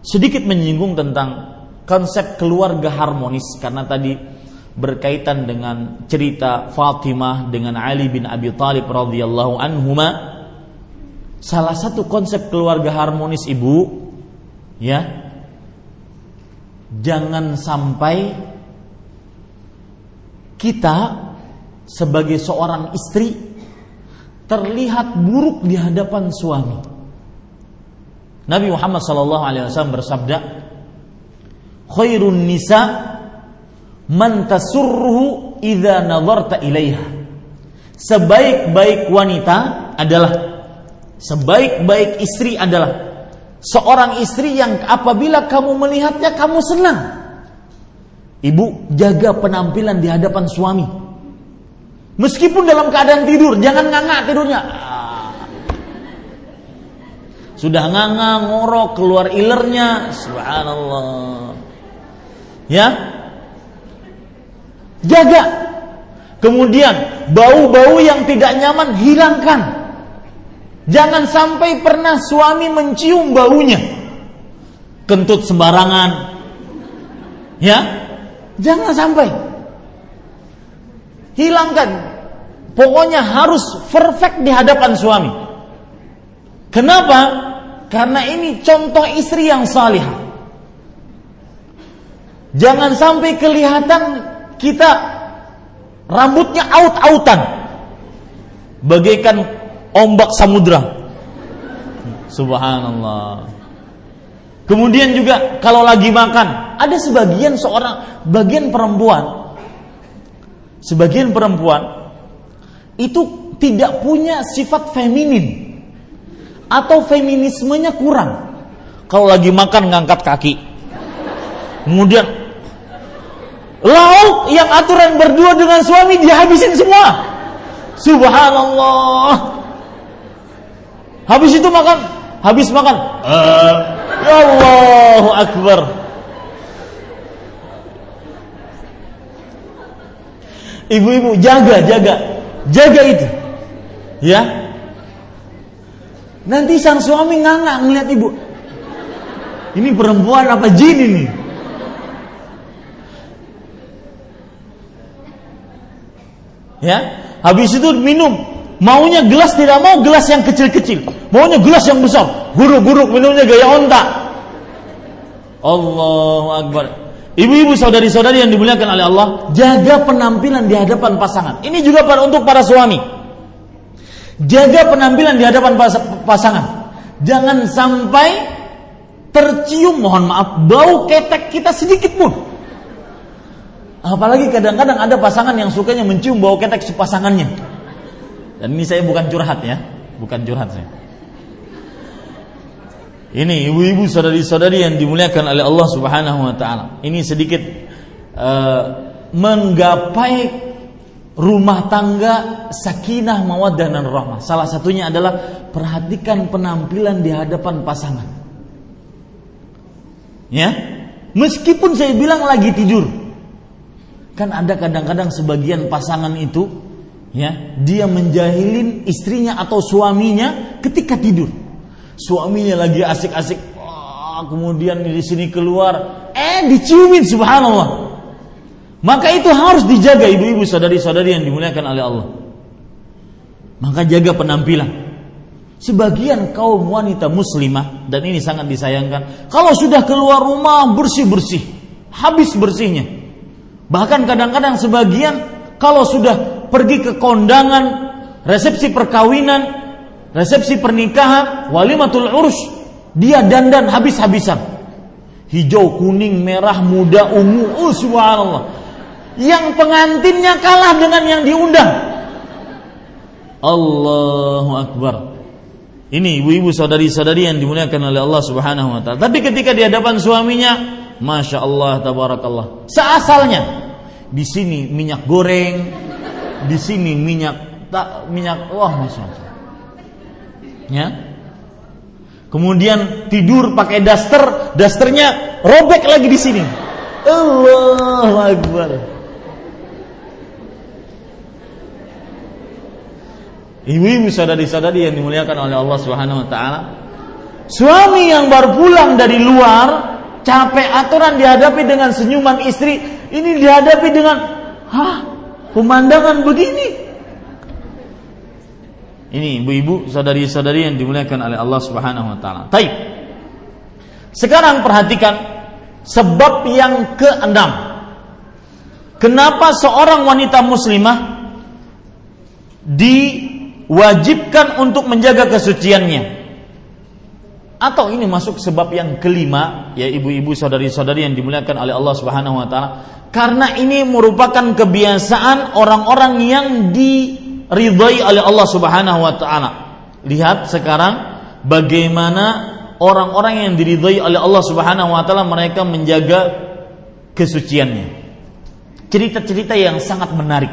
sedikit menyinggung tentang konsep keluarga harmonis karena tadi berkaitan dengan cerita Fatimah dengan Ali bin Abi Thalib radhiyallahu anhuma. Salah satu konsep keluarga harmonis ibu ya jangan sampai kita sebagai seorang istri terlihat buruk di hadapan suami Nabi Muhammad SAW bersabda khairun nisa man tasurruhu idza nadarta ilaiha. Sebaik-baik wanita adalah sebaik-baik istri adalah seorang istri yang apabila kamu melihatnya kamu senang. Ibu jaga penampilan di hadapan suami. Meskipun dalam keadaan tidur, jangan nganga tidurnya. Sudah nganga, ngorok, keluar ilernya, subhanallah. Ya. Jaga. Kemudian bau-bau yang tidak nyaman hilangkan. Jangan sampai pernah suami mencium baunya. Kentut sembarangan. Ya. Jangan sampai. Hilangkan. Pokoknya harus perfect di hadapan suami. Kenapa? Karena ini contoh istri yang salihah. Jangan sampai kelihatan kita rambutnya aut-autan. Bagaikan ombak samudra. Subhanallah. Kemudian juga kalau lagi makan, ada sebagian seorang bagian perempuan sebagian perempuan itu tidak punya sifat feminin atau feminismenya kurang. Kalau lagi makan ngangkat kaki. Kemudian lauk yang aturan berdua dengan suami dihabisin semua. Subhanallah. Habis itu makan, habis makan. Uh, ya Allah Akbar. Ibu-ibu jaga, jaga, jaga itu. Ya. Nanti sang suami nganga ngeliat ibu. Ini perempuan apa jin ini? Ya, habis itu minum Maunya gelas tidak mau gelas yang kecil-kecil. Maunya gelas yang besar. Guruk-guruk minumnya gaya onta. Allahu Akbar. Ibu-ibu saudari-saudari yang dimuliakan oleh Allah, jaga penampilan di hadapan pasangan. Ini juga untuk para suami. Jaga penampilan di hadapan pasangan. Jangan sampai tercium mohon maaf bau ketek kita sedikit pun. Apalagi kadang-kadang ada pasangan yang sukanya mencium bau ketek sepasangannya. Dan ini saya bukan curhat ya, bukan curhat saya. Ini ibu-ibu saudari-saudari yang dimuliakan oleh Allah Subhanahu wa taala. Ini sedikit uh, menggapai rumah tangga sakinah mawaddah dan rahmah. Salah satunya adalah perhatikan penampilan di hadapan pasangan. Ya. Meskipun saya bilang lagi tidur. Kan ada kadang-kadang sebagian pasangan itu ya. Dia menjahilin istrinya atau suaminya ketika tidur. Suaminya lagi asik-asik oh, kemudian di sini keluar. Eh diciumin subhanallah. Maka itu harus dijaga ibu-ibu saudari-saudari yang dimuliakan oleh Allah. Maka jaga penampilan. Sebagian kaum wanita muslimah dan ini sangat disayangkan kalau sudah keluar rumah bersih-bersih habis bersihnya. Bahkan kadang-kadang sebagian kalau sudah pergi ke kondangan, resepsi perkawinan, resepsi pernikahan, walimatul urus, dia dandan habis-habisan. Hijau, kuning, merah, muda, ungu, oh. Yang pengantinnya kalah dengan yang diundang. Allahu Akbar. Ini ibu-ibu saudari-saudari yang dimuliakan oleh Allah Subhanahu wa taala. Tapi ketika di hadapan suaminya, Masya Allah, tabarakallah. Seasalnya di sini minyak goreng, di sini minyak tak minyak wah masya ya kemudian tidur pakai daster dasternya robek lagi di sini Allah Akbar Ibu-ibu sadari-sadari yang dimuliakan oleh Allah Subhanahu wa taala. Suami yang baru pulang dari luar, capek aturan dihadapi dengan senyuman istri, ini dihadapi dengan, "Hah? Pemandangan begini. Ini ibu-ibu, saudari-saudari yang dimuliakan oleh Allah Subhanahu wa taala. Baik. Sekarang perhatikan sebab yang keenam. Kenapa seorang wanita muslimah diwajibkan untuk menjaga kesuciannya? Atau ini masuk sebab yang kelima, ya ibu-ibu saudari-saudari yang dimuliakan oleh Allah Subhanahu wa taala, karena ini merupakan kebiasaan orang-orang yang diridhai oleh Allah Subhanahu wa taala. Lihat sekarang bagaimana orang-orang yang diridhai oleh Allah Subhanahu wa taala mereka menjaga kesuciannya. Cerita-cerita yang sangat menarik.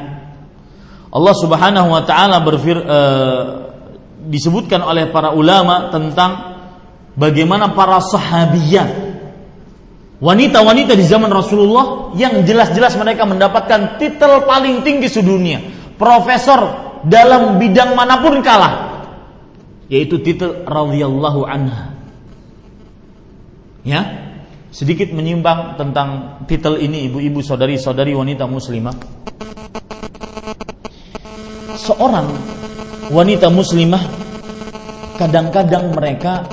Allah Subhanahu wa taala berfir uh, disebutkan oleh para ulama tentang bagaimana para sahabiyat wanita-wanita di zaman Rasulullah yang jelas-jelas mereka mendapatkan titel paling tinggi sedunia, profesor dalam bidang mana pun kalah, yaitu titel radhiyallahu anha. Ya, sedikit menyimpang tentang titel ini ibu-ibu saudari-saudari wanita muslimah. Seorang wanita muslimah kadang-kadang mereka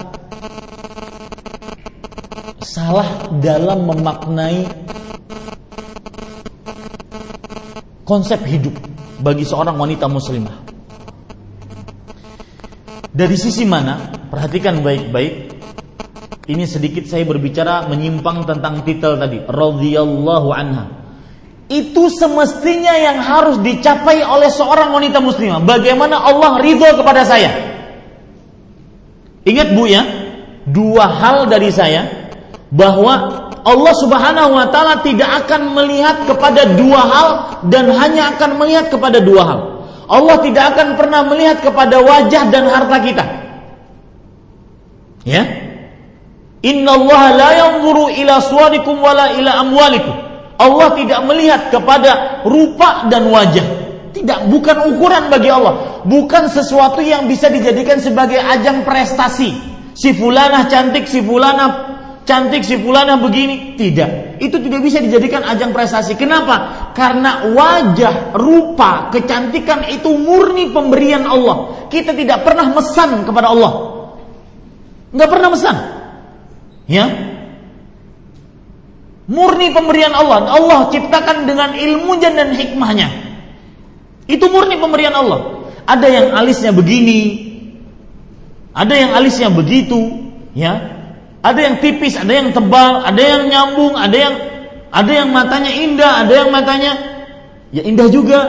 salah dalam memaknai konsep hidup bagi seorang wanita muslimah. Dari sisi mana? Perhatikan baik-baik ini sedikit saya berbicara menyimpang tentang titel tadi, radhiyallahu anha. Itu semestinya yang harus dicapai oleh seorang wanita muslimah. Bagaimana Allah ridho kepada saya? Ingat Bu ya, dua hal dari saya bahwa Allah Subhanahu wa taala tidak akan melihat kepada dua hal dan hanya akan melihat kepada dua hal. Allah tidak akan pernah melihat kepada wajah dan harta kita. Ya, Inna Allah la yanzuru ila suwarikum wala ila amwalikum. Allah tidak melihat kepada rupa dan wajah. Tidak, bukan ukuran bagi Allah. Bukan sesuatu yang bisa dijadikan sebagai ajang prestasi. Si fulanah cantik, si fulanah cantik, si fulanah begini. Tidak. Itu tidak bisa dijadikan ajang prestasi. Kenapa? Karena wajah, rupa, kecantikan itu murni pemberian Allah. Kita tidak pernah mesan kepada Allah. Nggak pernah mesan. Ya. Murni pemberian Allah. Allah ciptakan dengan ilmunya dan hikmahnya. Itu murni pemberian Allah. Ada yang alisnya begini, ada yang alisnya begitu, ya. Ada yang tipis, ada yang tebal, ada yang nyambung, ada yang ada yang matanya indah, ada yang matanya ya indah juga.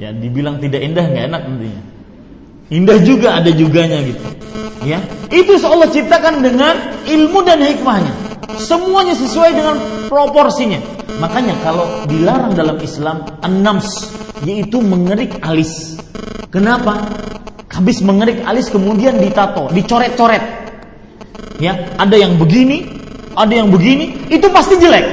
Ya dibilang tidak indah nggak enak nantinya. Indah juga ada juganya gitu. Ya, itu Allah ciptakan dengan ilmu dan hikmahnya. Semuanya sesuai dengan proporsinya. Makanya kalau dilarang dalam Islam enams yaitu mengerik alis. Kenapa? Habis mengerik alis kemudian ditato, dicoret-coret. Ya, ada yang begini, ada yang begini, itu pasti jelek.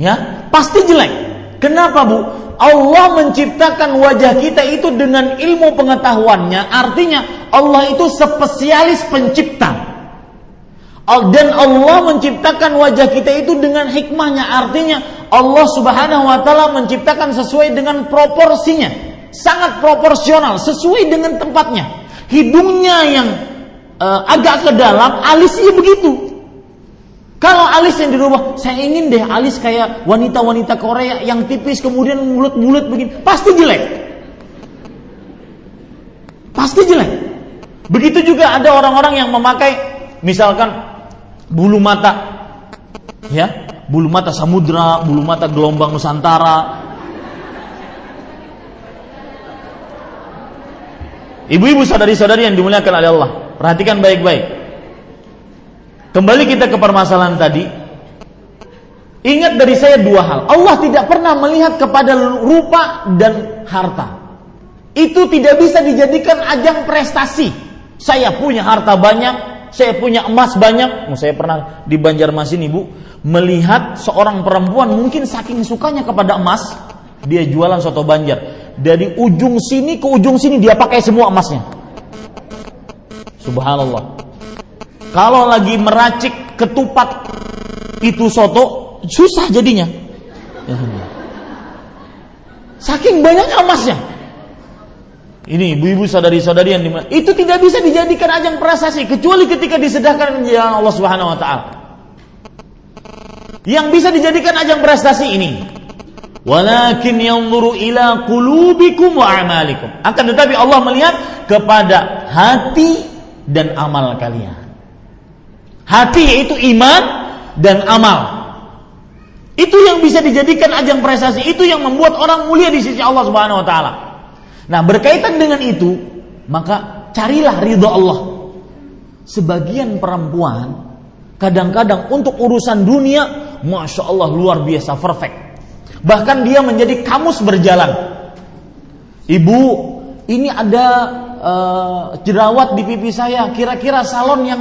Ya, pasti jelek. Kenapa, Bu? Allah menciptakan wajah kita itu dengan ilmu pengetahuannya, artinya Allah itu spesialis pencipta. Dan Allah menciptakan wajah kita itu dengan hikmahnya, artinya Allah Subhanahu wa taala menciptakan sesuai dengan proporsinya, sangat proporsional, sesuai dengan tempatnya. Hidungnya yang uh, agak ke dalam, alisnya begitu. Kalau alis yang dirubah, saya ingin deh alis kayak wanita-wanita Korea yang tipis kemudian mulut-mulut begini, pasti jelek. Pasti jelek. Begitu juga ada orang-orang yang memakai misalkan bulu mata ya, bulu mata samudra, bulu mata gelombang Nusantara. Ibu-ibu saudari-saudari yang dimuliakan oleh Allah, perhatikan baik-baik. Kembali kita ke permasalahan tadi. Ingat dari saya dua hal. Allah tidak pernah melihat kepada rupa dan harta. Itu tidak bisa dijadikan ajang prestasi. Saya punya harta banyak, saya punya emas banyak. Oh, saya pernah di Banjarmasin Ibu melihat seorang perempuan mungkin saking sukanya kepada emas, dia jualan soto Banjar. Dari ujung sini ke ujung sini dia pakai semua emasnya. Subhanallah. Kalau lagi meracik ketupat itu soto, susah jadinya. Saking banyaknya emasnya. Ini ibu-ibu saudari-saudari yang di mana itu tidak bisa dijadikan ajang prestasi kecuali ketika disedahkan di Allah Subhanahu wa taala. Yang bisa dijadikan ajang prestasi ini Walakin yanzuru ila qulubikum wa amalikum. Akan tetapi Allah melihat kepada hati dan amal kalian. Hati yaitu iman dan amal. Itu yang bisa dijadikan ajang prestasi, itu yang membuat orang mulia di sisi Allah Subhanahu wa taala. Nah, berkaitan dengan itu, maka carilah ridho Allah. Sebagian perempuan kadang-kadang untuk urusan dunia, masya Allah luar biasa perfect. Bahkan dia menjadi kamus berjalan. Ibu, ini ada uh, jerawat di pipi saya. Kira-kira salon yang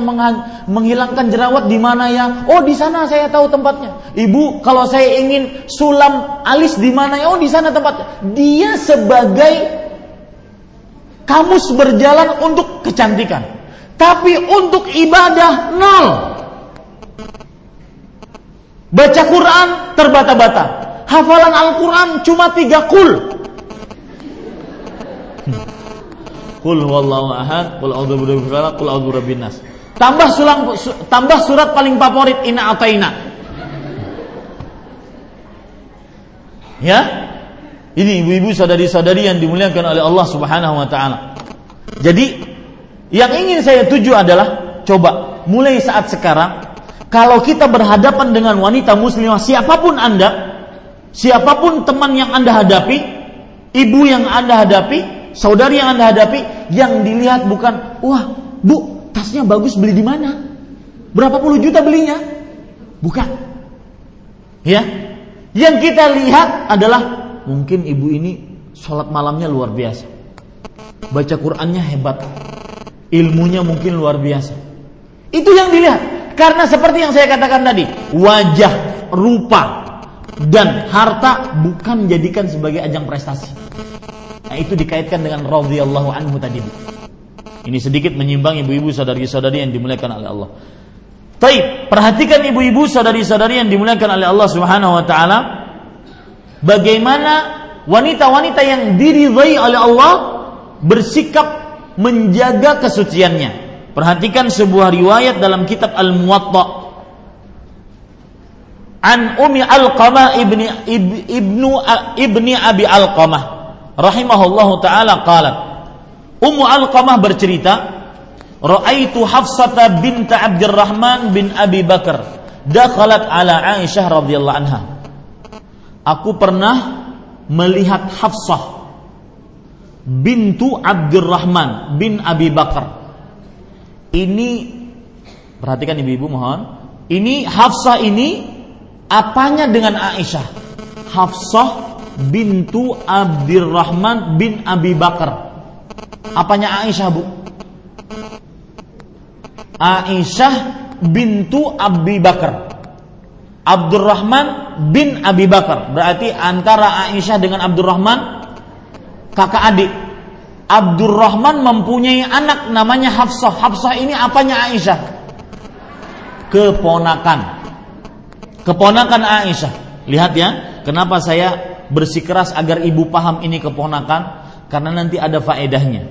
menghilangkan jerawat di mana ya? Oh, di sana saya tahu tempatnya. Ibu, kalau saya ingin sulam alis di mana ya? Oh, di sana tempatnya. Dia sebagai kamus berjalan untuk kecantikan. Tapi untuk ibadah nol. Baca Quran terbata-bata. Hafalan Al-Quran cuma tiga kul. Kul wallahu ahad, kul a'udzu birabbil falaq, kul a'udzu birabbin nas. Tambah sulang, tambah surat paling favorit ina ataina. Ya? Ini ibu-ibu saudari-saudari yang dimuliakan oleh Allah Subhanahu wa taala. Jadi yang ingin saya tuju adalah coba mulai saat sekarang kalau kita berhadapan dengan wanita muslimah siapa pun Anda, siapa pun teman yang Anda hadapi, ibu yang Anda hadapi, saudari yang Anda hadapi, yang dilihat bukan, wah, Bu, tasnya bagus beli di mana? Berapa puluh juta belinya? Bukan. Ya. Yang kita lihat adalah mungkin ibu ini sholat malamnya luar biasa. Baca Qur'annya hebat. Ilmunya mungkin luar biasa. Itu yang dilihat. Karena seperti yang saya katakan tadi, wajah, rupa, dan harta bukan jadikan sebagai ajang prestasi. Nah, itu dikaitkan dengan radhiyallahu anhu tadi. Ini sedikit menyimbang ibu-ibu saudari-saudari yang dimuliakan oleh Allah. Taib, perhatikan ibu-ibu saudari-saudari yang dimuliakan oleh Allah Subhanahu wa taala. Bagaimana wanita-wanita yang diridhai oleh Allah bersikap menjaga kesuciannya. Perhatikan sebuah riwayat dalam kitab Al-Muwatta. An Umi Al-Qamah ibni ibnu ibni Abi Al-Qamah rahimahullahu taala qalat Ummu Al-Qamah bercerita Ra'aitu Hafsata bint Abdurrahman bin Abi Bakar dakhalat ala Aisyah radhiyallahu anha Aku pernah melihat Hafsah bintu Abdurrahman bin Abi Bakar ini perhatikan ibu-ibu mohon. Ini Hafsah ini apanya dengan Aisyah? Hafsah bintu Abdurrahman bin Abi Bakar. Apanya Aisyah, Bu? Aisyah bintu Abi Bakar. Abdurrahman bin Abi Bakar. Berarti antara Aisyah dengan Abdurrahman kakak adik. Abdurrahman mempunyai anak namanya Hafsah. Hafsah ini apanya Aisyah? Keponakan. Keponakan Aisyah. Lihat ya, kenapa saya bersikeras agar ibu paham ini keponakan? Karena nanti ada faedahnya.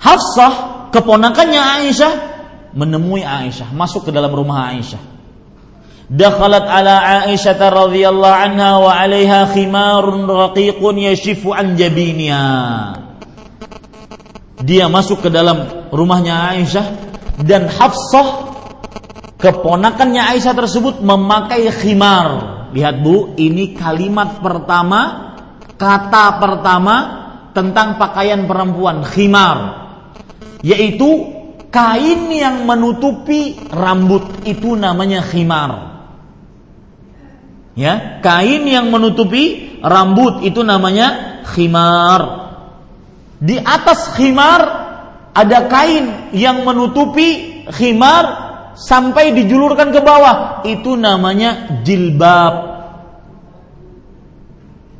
Hafsah, keponakannya Aisyah, menemui Aisyah, masuk ke dalam rumah Aisyah. Dakhalat ala Aisyah radhiyallahu anha wa 'alaiha khimarun raqiqun yashifu an jabiniha. Dia masuk ke dalam rumahnya Aisyah dan Hafsah keponakannya Aisyah tersebut memakai khimar. Lihat Bu, ini kalimat pertama, kata pertama tentang pakaian perempuan khimar, yaitu kain yang menutupi rambut itu namanya khimar. Ya, kain yang menutupi rambut itu namanya khimar. Di atas khimar ada kain yang menutupi khimar sampai dijulurkan ke bawah. Itu namanya jilbab.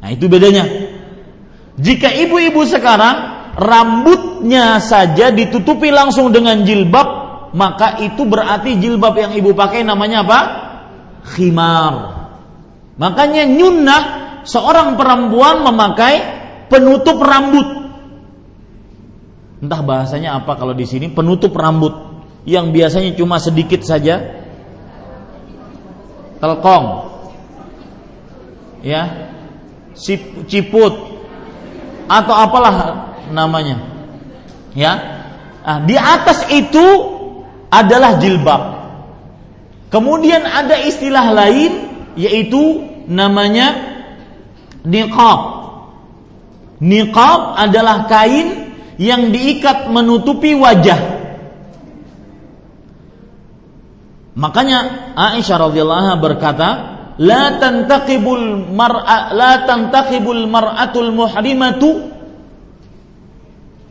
Nah, itu bedanya. Jika ibu-ibu sekarang rambutnya saja ditutupi langsung dengan jilbab, maka itu berarti jilbab yang ibu pakai namanya apa? Khimar. Makanya nyunnah seorang perempuan memakai penutup rambut. Entah bahasanya apa kalau di sini penutup rambut yang biasanya cuma sedikit saja. Telkong. Ya. Ciput atau apalah namanya. Ya. Nah, di atas itu adalah jilbab. Kemudian ada istilah lain yaitu namanya niqab. Niqab adalah kain yang diikat menutupi wajah. Makanya Aisyah radhiyallahu anha berkata, "La tantaqibul mar'a la tantaqibul mar'atul muhrimatu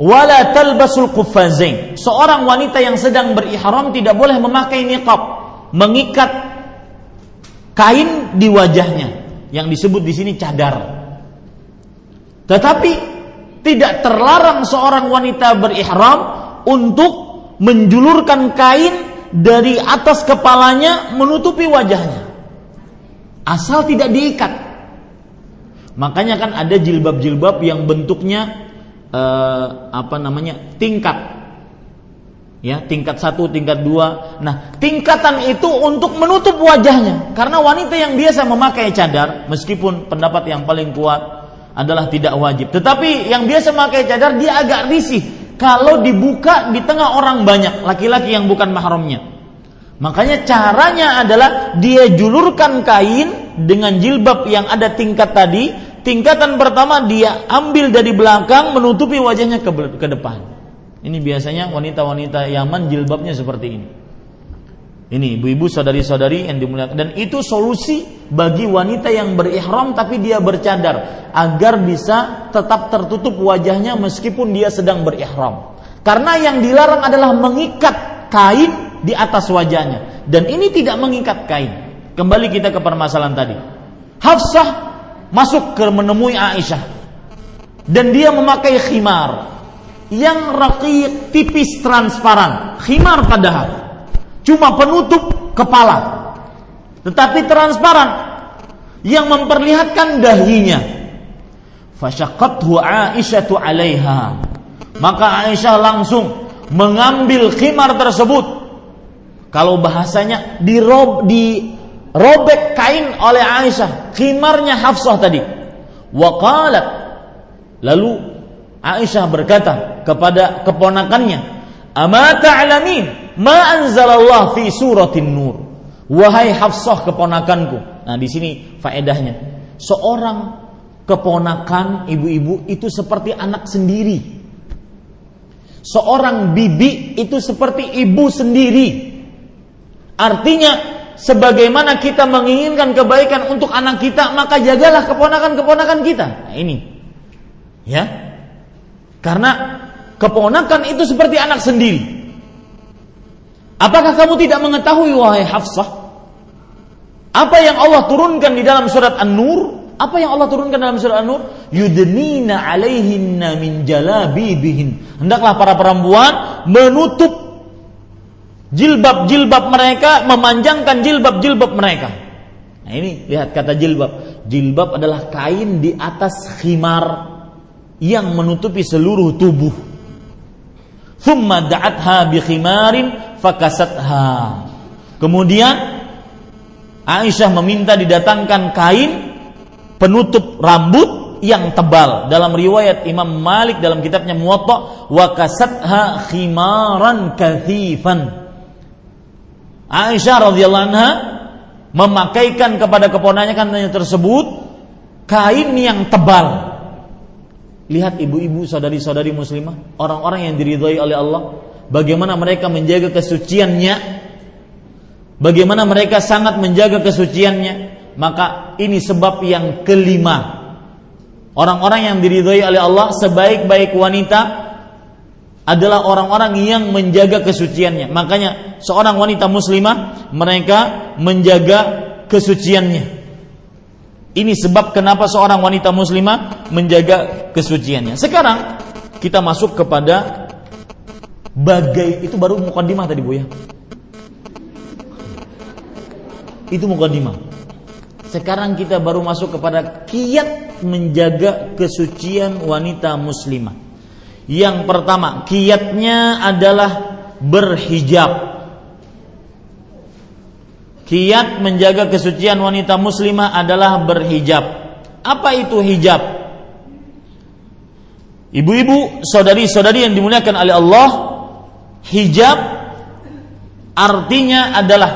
wala talbasul quffazain." Seorang wanita yang sedang berihram tidak boleh memakai niqab, mengikat kain di wajahnya yang disebut di sini cadar. Tetapi tidak terlarang seorang wanita berihram untuk menjulurkan kain dari atas kepalanya menutupi wajahnya. Asal tidak diikat. Makanya kan ada jilbab-jilbab yang bentuknya eh, apa namanya? tingkat. Ya, tingkat satu, tingkat dua. Nah, tingkatan itu untuk menutup wajahnya. Karena wanita yang biasa memakai cadar, meskipun pendapat yang paling kuat adalah tidak wajib. Tetapi yang biasa memakai cadar dia agak risih kalau dibuka di tengah orang banyak, laki-laki yang bukan mahramnya. Makanya caranya adalah dia julurkan kain dengan jilbab yang ada tingkat tadi. Tingkatan pertama dia ambil dari belakang menutupi wajahnya ke, ke depan. Ini biasanya wanita-wanita Yaman jilbabnya seperti ini. Ini ibu-ibu saudari-saudari yang dimuliakan dan itu solusi bagi wanita yang berihram tapi dia bercadar agar bisa tetap tertutup wajahnya meskipun dia sedang berihram. Karena yang dilarang adalah mengikat kain di atas wajahnya dan ini tidak mengikat kain. Kembali kita ke permasalahan tadi. Hafsah masuk ke menemui Aisyah dan dia memakai khimar yang raqiq tipis transparan, khimar padahal cuma penutup kepala tetapi transparan yang memperlihatkan dahinya. Fasyaqathu Aisyatu 'alaiha. Maka Aisyah langsung mengambil khimar tersebut. Kalau bahasanya dirob dirobek kain oleh Aisyah, khimarnya Hafsah tadi. Waqalat lalu Aisyah berkata kepada keponakannya, "Ama ta'lamin ma anzalallah fi suratin nur." Wahai Hafsah keponakanku. Nah, di sini faedahnya. Seorang keponakan ibu-ibu itu seperti anak sendiri. Seorang bibi itu seperti ibu sendiri. Artinya, sebagaimana kita menginginkan kebaikan untuk anak kita, maka jagalah keponakan-keponakan kita. Nah, ini. Ya. Karena keponakan itu seperti anak sendiri. Apakah kamu tidak mengetahui wahai Hafsah? Apa yang Allah turunkan di dalam surat An-Nur? Apa yang Allah turunkan dalam surat An-Nur? Yudnina alaihinna min jalabibihin. Hendaklah para perempuan menutup jilbab-jilbab mereka, memanjangkan jilbab-jilbab mereka. Nah ini lihat kata jilbab. Jilbab adalah kain di atas khimar yang menutupi seluruh tubuh. Thumma da'atha bi khimarin fakasatha. Kemudian Aisyah meminta didatangkan kain penutup rambut yang tebal. Dalam riwayat Imam Malik dalam kitabnya Muwatta, wa kasatha khimaran kathifan. Aisyah radhiyallahu anha memakaikan kepada keponakannya tersebut kain yang tebal. Lihat ibu-ibu, saudari-saudari muslimah, orang-orang yang diridhoi oleh Allah, bagaimana mereka menjaga kesuciannya, bagaimana mereka sangat menjaga kesuciannya, maka ini sebab yang kelima. Orang-orang yang diridhoi oleh Allah sebaik-baik wanita adalah orang-orang yang menjaga kesuciannya. Makanya seorang wanita muslimah mereka menjaga kesuciannya. Ini sebab kenapa seorang wanita muslimah menjaga kesuciannya. Sekarang kita masuk kepada Bagai itu baru mukadimah tadi Bu ya. Itu mukadimah. Sekarang kita baru masuk kepada kiat menjaga kesucian wanita muslimah. Yang pertama, kiatnya adalah berhijab. Kiat menjaga kesucian wanita muslimah adalah berhijab. Apa itu hijab? Ibu-ibu, saudari-saudari yang dimuliakan oleh Allah, hijab artinya adalah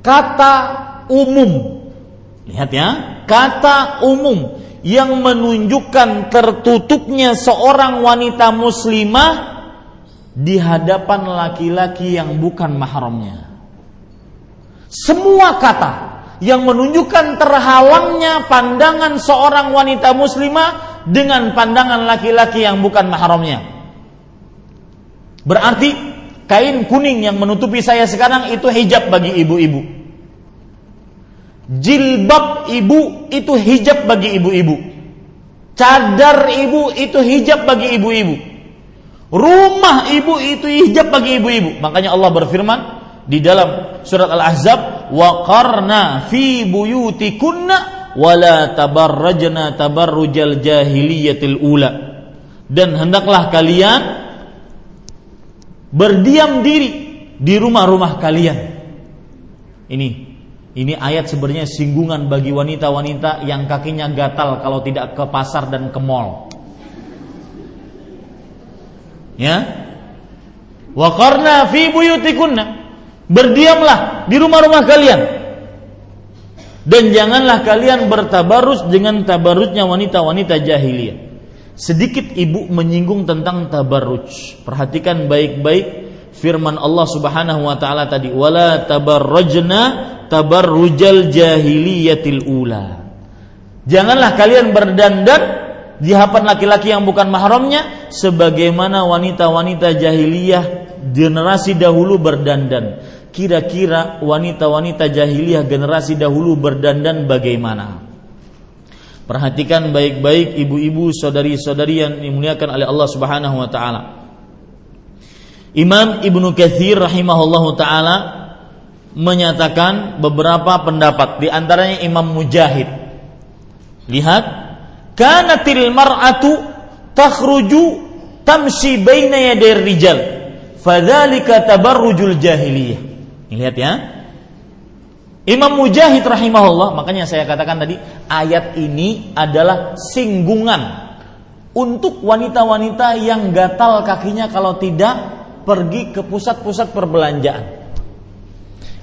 kata umum. Lihat ya, kata umum yang menunjukkan tertutupnya seorang wanita muslimah di hadapan laki-laki yang bukan mahramnya. Semua kata yang menunjukkan terhalangnya pandangan seorang wanita muslimah dengan pandangan laki-laki yang bukan mahramnya. Berarti kain kuning yang menutupi saya sekarang itu hijab bagi ibu-ibu Jilbab ibu itu hijab bagi ibu-ibu. Cadar ibu itu hijab bagi ibu-ibu. Rumah ibu itu hijab bagi ibu-ibu. Makanya Allah berfirman di dalam surat Al-Ahzab, "Wa qarna fi buyutikunna wa la tabarrajna tabarrujal jahiliyatil ula." Dan hendaklah kalian berdiam diri di rumah-rumah kalian. Ini ini ayat sebenarnya singgungan bagi wanita-wanita yang kakinya gatal kalau tidak ke pasar dan ke mall. Ya. Wa qarna fi buyutikunna. Berdiamlah di rumah-rumah kalian. Dan janganlah kalian bertabarus dengan tabarusnya wanita-wanita jahiliyah. Sedikit ibu menyinggung tentang tabarruj. Perhatikan baik-baik firman Allah Subhanahu wa taala tadi, "Wala tabarrajna tabarrujal jahiliyatil ula. Janganlah kalian berdandan di hadapan laki-laki yang bukan mahramnya sebagaimana wanita-wanita jahiliyah generasi dahulu berdandan. Kira-kira wanita-wanita jahiliyah generasi dahulu berdandan bagaimana? Perhatikan baik-baik ibu-ibu, saudari-saudari yang dimuliakan oleh Allah Subhanahu wa taala. Imam Ibnu Katsir rahimahullahu taala menyatakan beberapa pendapat di antaranya Imam Mujahid. Lihat, kanatil mar'atu takhruju tamshi baina yaday rijal. Fadzalika tabarrujul jahiliyah. Ini lihat ya. Imam Mujahid rahimahullah, makanya saya katakan tadi ayat ini adalah singgungan untuk wanita-wanita yang gatal kakinya kalau tidak pergi ke pusat-pusat perbelanjaan.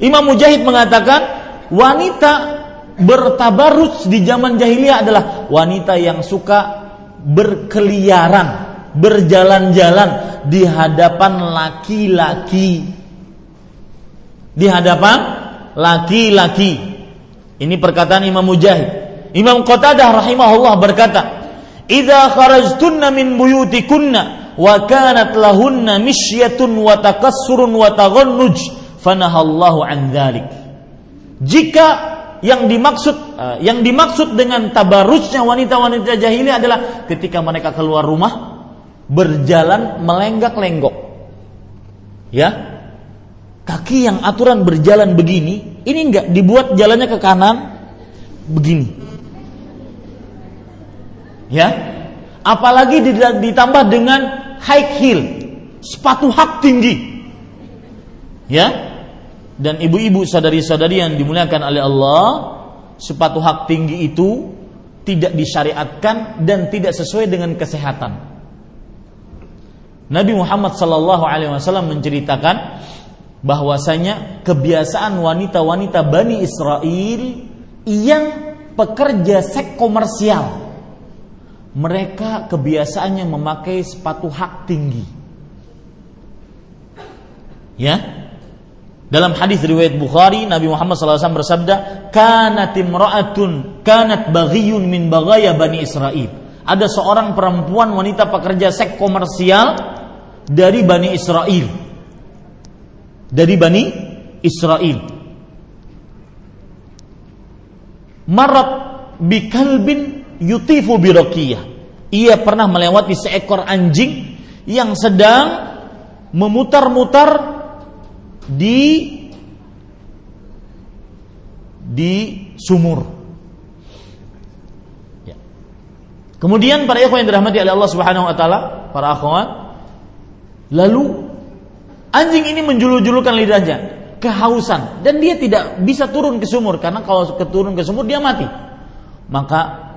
Imam Mujahid mengatakan wanita bertabarus di zaman jahiliyah adalah wanita yang suka berkeliaran, berjalan-jalan di hadapan laki-laki. Di hadapan laki-laki. Ini perkataan Imam Mujahid. Imam Qatadah rahimahullah berkata, "Idza kharajtunna min buyutikunna wa kanat lahunna misyatun wa takassurun wa taghannuj fanahallahu an dhalik. Jika yang dimaksud uh, yang dimaksud dengan tabarusnya wanita-wanita jahiliyah adalah ketika mereka keluar rumah berjalan melenggak-lenggok. Ya. Kaki yang aturan berjalan begini, ini enggak dibuat jalannya ke kanan begini. Ya. Apalagi ditambah dengan high heel, sepatu hak tinggi. Ya, dan ibu-ibu sadari-sadari yang dimuliakan oleh Allah, sepatu hak tinggi itu tidak disyariatkan dan tidak sesuai dengan kesehatan. Nabi Muhammad sallallahu alaihi wasallam menceritakan bahwasanya kebiasaan wanita-wanita Bani Israel yang pekerja seks komersial mereka kebiasaannya memakai sepatu hak tinggi. Ya, dalam hadis riwayat Bukhari, Nabi Muhammad SAW bersabda, "Kanat imra'atun kanat baghiyun min baghaya Bani Israel." Ada seorang perempuan wanita pekerja seks komersial dari Bani Israel. Dari Bani Israel. Marat bikalbin yutifu birokiyah. Ia pernah melewati seekor anjing yang sedang memutar-mutar di di sumur. Ya. Kemudian para ikhwan yang dirahmati oleh Allah Subhanahu wa taala, para akhwat, lalu anjing ini menjulur-julurkan lidahnya, kehausan dan dia tidak bisa turun ke sumur karena kalau keturun ke sumur dia mati. Maka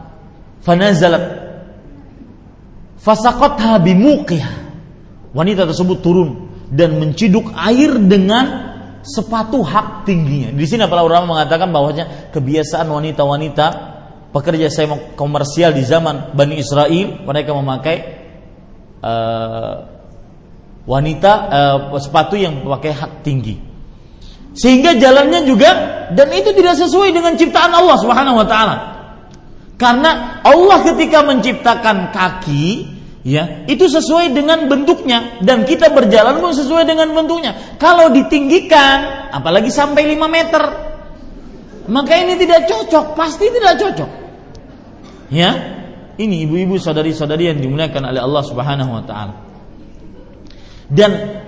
fanazalat fasaqatha bimuqih. Wanita tersebut turun dan menciduk air dengan sepatu hak tingginya. Di sini para ulama mengatakan bahwasanya kebiasaan wanita-wanita pekerja semi komersial di zaman Bani Israel mereka memakai uh, wanita uh, sepatu yang pakai hak tinggi. Sehingga jalannya juga dan itu tidak sesuai dengan ciptaan Allah Subhanahu wa taala. Karena Allah ketika menciptakan kaki ya itu sesuai dengan bentuknya dan kita berjalan pun sesuai dengan bentuknya. Kalau ditinggikan apalagi sampai 5 meter maka ini tidak cocok pasti tidak cocok. Ya ini ibu-ibu saudari-saudari yang dimuliakan oleh Allah Subhanahu wa taala dan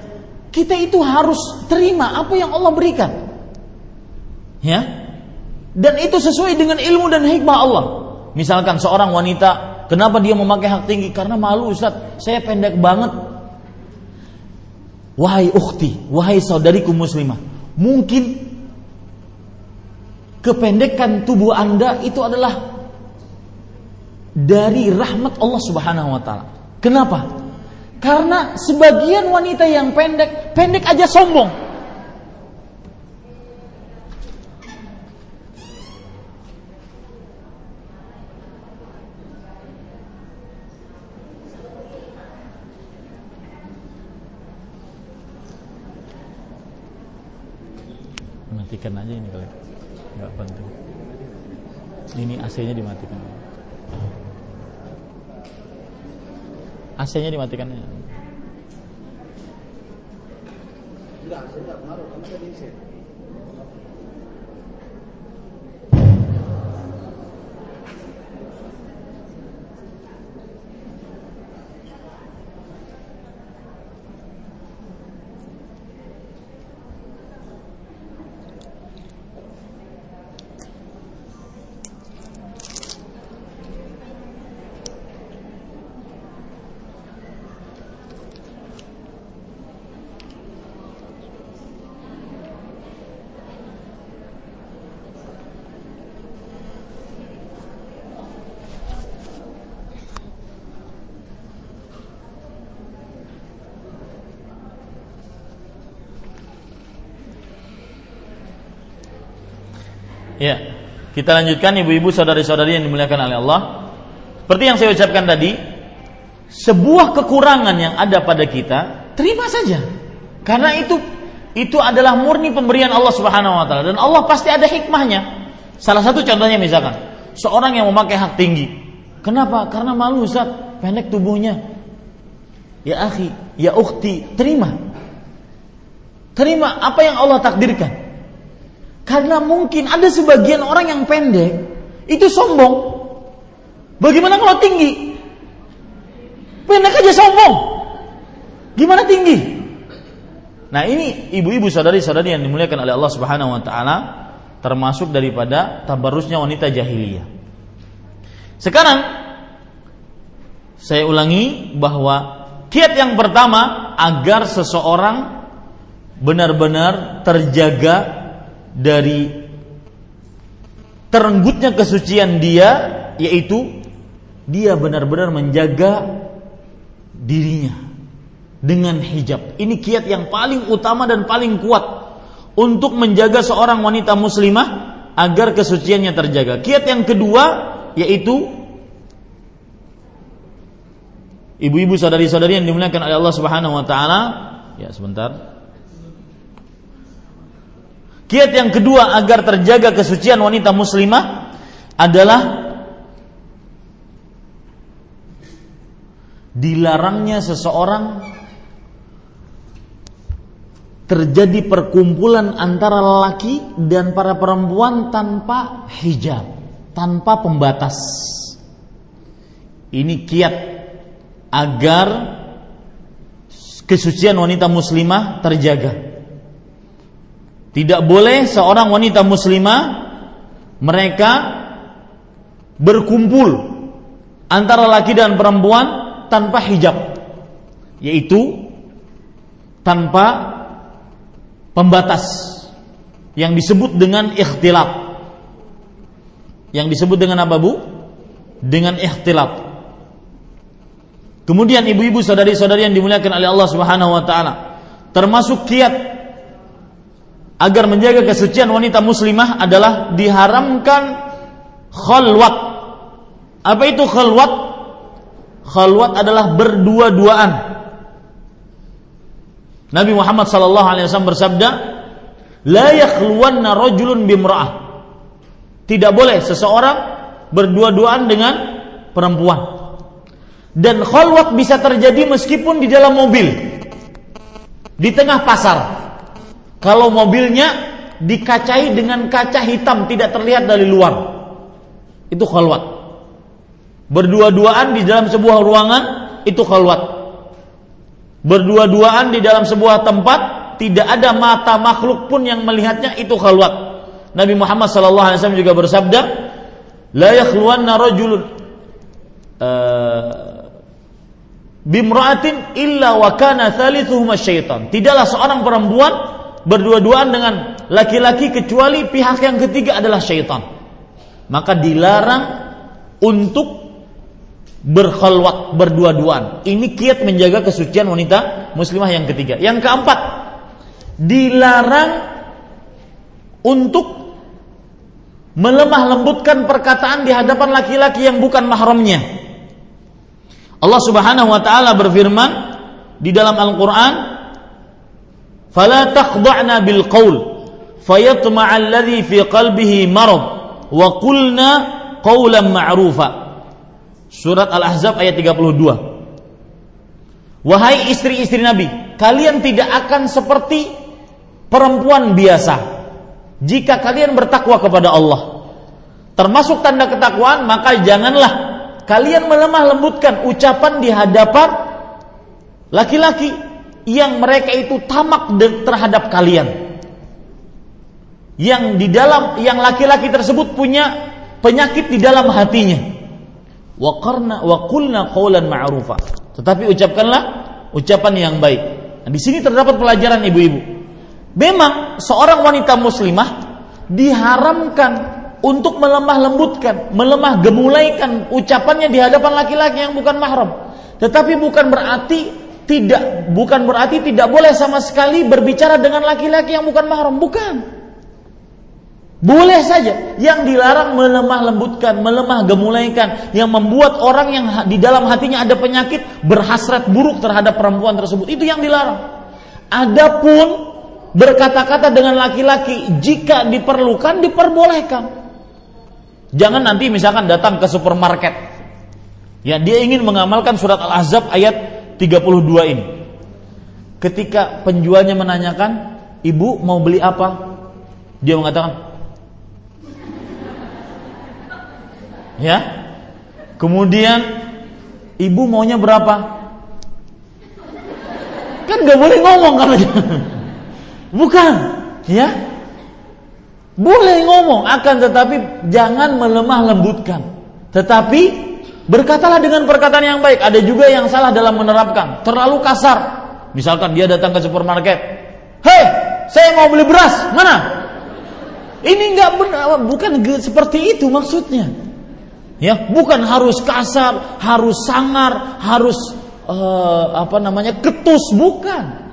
kita itu harus terima apa yang Allah berikan. Ya. Dan itu sesuai dengan ilmu dan hikmah Allah. Misalkan seorang wanita, kenapa dia memakai hak tinggi? Karena malu Ustaz, saya pendek banget. Wahai ukhti, wahai saudariku muslimah, mungkin kependekan tubuh Anda itu adalah dari rahmat Allah Subhanahu wa taala. Kenapa? Karena sebagian wanita yang pendek, pendek aja sombong. Matikan aja ini kali. Enggak penting. Ini AC-nya dimatikan. AC-nya dimatikan ya. Ya, kita lanjutkan ibu-ibu saudari-saudari yang dimuliakan oleh Allah. Seperti yang saya ucapkan tadi, sebuah kekurangan yang ada pada kita, terima saja. Karena itu itu adalah murni pemberian Allah Subhanahu wa taala dan Allah pasti ada hikmahnya. Salah satu contohnya misalkan, seorang yang memakai hak tinggi. Kenapa? Karena malu Ustaz, pendek tubuhnya. Ya akhi, ya ukhti, terima. Terima apa yang Allah takdirkan. Karena mungkin ada sebagian orang yang pendek itu sombong. Bagaimana kalau tinggi? Pendek aja sombong. Gimana tinggi? Nah ini ibu-ibu saudari-saudari yang dimuliakan oleh Allah Subhanahu Wa Taala termasuk daripada tabarusnya wanita jahiliyah. Sekarang saya ulangi bahwa kiat yang pertama agar seseorang benar-benar terjaga dari terenggutnya kesucian dia yaitu dia benar-benar menjaga dirinya dengan hijab. Ini kiat yang paling utama dan paling kuat untuk menjaga seorang wanita muslimah agar kesuciannya terjaga. Kiat yang kedua yaitu ibu-ibu saudari-saudari yang dimuliakan oleh Allah Subhanahu wa taala. Ya, sebentar. Kiat yang kedua agar terjaga kesucian wanita muslimah adalah dilarangnya seseorang terjadi perkumpulan antara lelaki dan para perempuan tanpa hijab, tanpa pembatas. Ini kiat agar kesucian wanita muslimah terjaga. Tidak boleh seorang wanita muslimah mereka berkumpul antara laki dan perempuan tanpa hijab yaitu tanpa pembatas yang disebut dengan ikhtilaf yang disebut dengan apa Bu? Dengan ikhtilaf. Kemudian ibu-ibu saudari-saudari yang dimuliakan oleh Allah Subhanahu wa taala, termasuk kiat agar menjaga kesucian wanita muslimah adalah diharamkan khalwat Apa itu khalwat? Khalwat adalah berdua-duaan. Nabi Muhammad sallallahu alaihi wasallam bersabda, "La yakhluwanna rajulun bimra'ah." Tidak boleh seseorang berdua-duaan dengan perempuan. Dan khalwat bisa terjadi meskipun di dalam mobil. Di tengah pasar. Kalau mobilnya dikacai dengan kaca hitam tidak terlihat dari luar. Itu khalwat. Berdua-duaan di dalam sebuah ruangan itu khalwat. Berdua-duaan di dalam sebuah tempat tidak ada mata makhluk pun yang melihatnya itu khalwat. Nabi Muhammad sallallahu alaihi wasallam juga bersabda, "La yakhluwanna rajulun uh, bimra'atin illa wa kana thalithuhuma syaitan." Tidaklah seorang perempuan berdua-duaan dengan laki-laki kecuali pihak yang ketiga adalah syaitan. Maka dilarang untuk berkhalwat berdua-duaan. Ini kiat menjaga kesucian wanita muslimah yang ketiga. Yang keempat, dilarang untuk melemah lembutkan perkataan di hadapan laki-laki yang bukan mahramnya. Allah Subhanahu wa taala berfirman di dalam Al-Qur'an, "Fala taqda'na bil qaul fayatma'a alladhi fi qalbihi marad wa qulna qawlan ma'rufa." Surat Al-Ahzab ayat 32. Wahai istri-istri Nabi, kalian tidak akan seperti perempuan biasa jika kalian bertakwa kepada Allah. Termasuk tanda ketakwaan, maka janganlah kalian melemah lembutkan ucapan di hadapan laki-laki yang mereka itu tamak terhadap kalian. Yang di dalam yang laki-laki tersebut punya penyakit di dalam hatinya wa qarna wa qulna qawlan ma'rufa. Tetapi ucapkanlah ucapan yang baik. Nah, di sini terdapat pelajaran ibu-ibu. Memang seorang wanita muslimah diharamkan untuk melemah lembutkan, melemah gemulaikan ucapannya di hadapan laki-laki yang bukan mahram. Tetapi bukan berarti tidak bukan berarti tidak boleh sama sekali berbicara dengan laki-laki yang bukan mahram, bukan. Boleh saja yang dilarang melemah lembutkan, melemah gemulaikan, yang membuat orang yang di dalam hatinya ada penyakit berhasrat buruk terhadap perempuan tersebut. Itu yang dilarang. Adapun berkata-kata dengan laki-laki jika diperlukan diperbolehkan. Jangan nanti misalkan datang ke supermarket. Ya, dia ingin mengamalkan surat Al-Ahzab ayat 32 ini. Ketika penjualnya menanyakan, "Ibu mau beli apa?" Dia mengatakan, Ya. Kemudian ibu maunya berapa? Kan gak boleh ngomong kalau Bukan, ya. Boleh ngomong akan tetapi jangan melemah lembutkan. Tetapi berkatalah dengan perkataan yang baik. Ada juga yang salah dalam menerapkan, terlalu kasar. Misalkan dia datang ke supermarket, "Hei, saya mau beli beras, mana?" Ini nggak benar, bukan seperti itu maksudnya. Ya, bukan harus kasar, harus sangar, harus uh, apa namanya? ketus, bukan.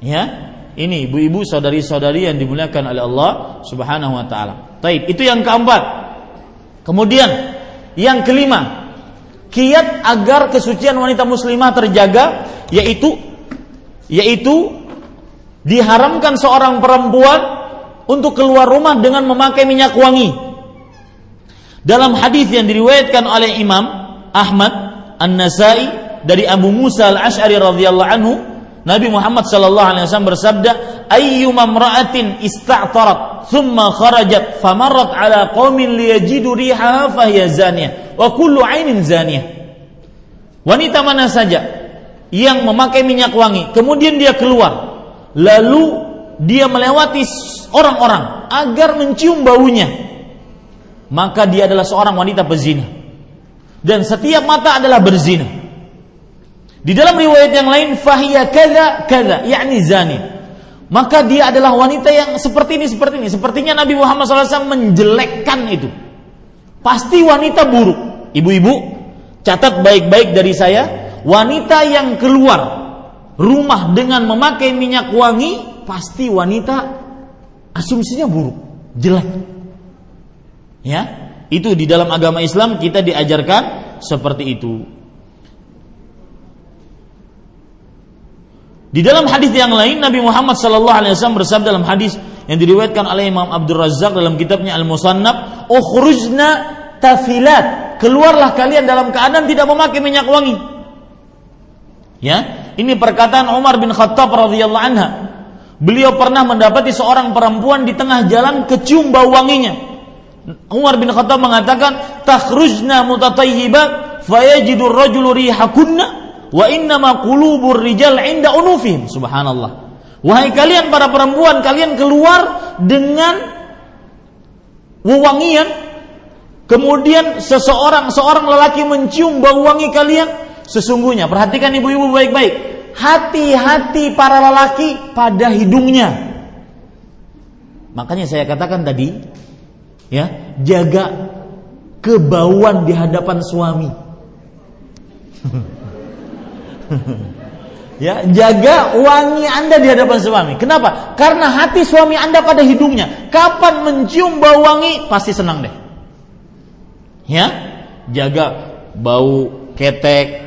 Ya. Ini ibu-ibu, saudari-saudari yang dimuliakan oleh Allah Subhanahu wa taala. Taib, itu yang keempat. Kemudian yang kelima, kiat agar kesucian wanita muslimah terjaga yaitu yaitu diharamkan seorang perempuan untuk keluar rumah dengan memakai minyak wangi. Dalam hadis yang diriwayatkan oleh Imam Ahmad An-Nasai dari Abu Musa Al-Asy'ari radhiyallahu anhu, Nabi Muhammad sallallahu alaihi wasallam bersabda, "Ayyuma imra'atin ista'tarat thumma kharajat famarrat ala qaumin liyajidu rihaha fahiya zaniyah wa kullu 'ainin zaniyah." Wanita mana saja yang memakai minyak wangi, kemudian dia keluar, lalu dia melewati orang-orang agar mencium baunya, maka dia adalah seorang wanita pezina. Dan setiap mata adalah berzina. Di dalam riwayat yang lain fahiya kada kada yakni zani. Maka dia adalah wanita yang seperti ini seperti ini. Sepertinya Nabi Muhammad SAW menjelekkan itu. Pasti wanita buruk. Ibu-ibu, catat baik-baik dari saya, wanita yang keluar rumah dengan memakai minyak wangi pasti wanita asumsinya buruk, jelek. Ya, Itu di dalam agama Islam kita diajarkan seperti itu. Di dalam hadis yang lain Nabi Muhammad sallallahu alaihi wasallam bersabda dalam hadis yang diriwayatkan oleh Imam Abdul Razzaq dalam kitabnya Al-Musannaf, "Ukhrujna tafilat." Keluarlah kalian dalam keadaan tidak memakai minyak wangi. Ya, ini perkataan Umar bin Khattab radhiyallahu anha. Beliau pernah mendapati seorang perempuan di tengah jalan kecium bau wanginya. Umar bin Khattab mengatakan, "Takhrujna mutatayyibat fayajidu ar-rajulu rihakunna Wa inna ma qulubur rijal inda unufihim. Subhanallah. Wahai kalian para perempuan, kalian keluar dengan wewangian. Kemudian seseorang seorang lelaki mencium bau wangi kalian. Sesungguhnya, perhatikan ibu-ibu baik-baik. Hati-hati para lelaki pada hidungnya. Makanya saya katakan tadi, ya, jaga kebauan di hadapan suami. ya, jaga wangi Anda di hadapan suami. Kenapa? Karena hati suami Anda pada hidungnya. Kapan mencium bau wangi pasti senang deh. Ya, jaga bau ketek,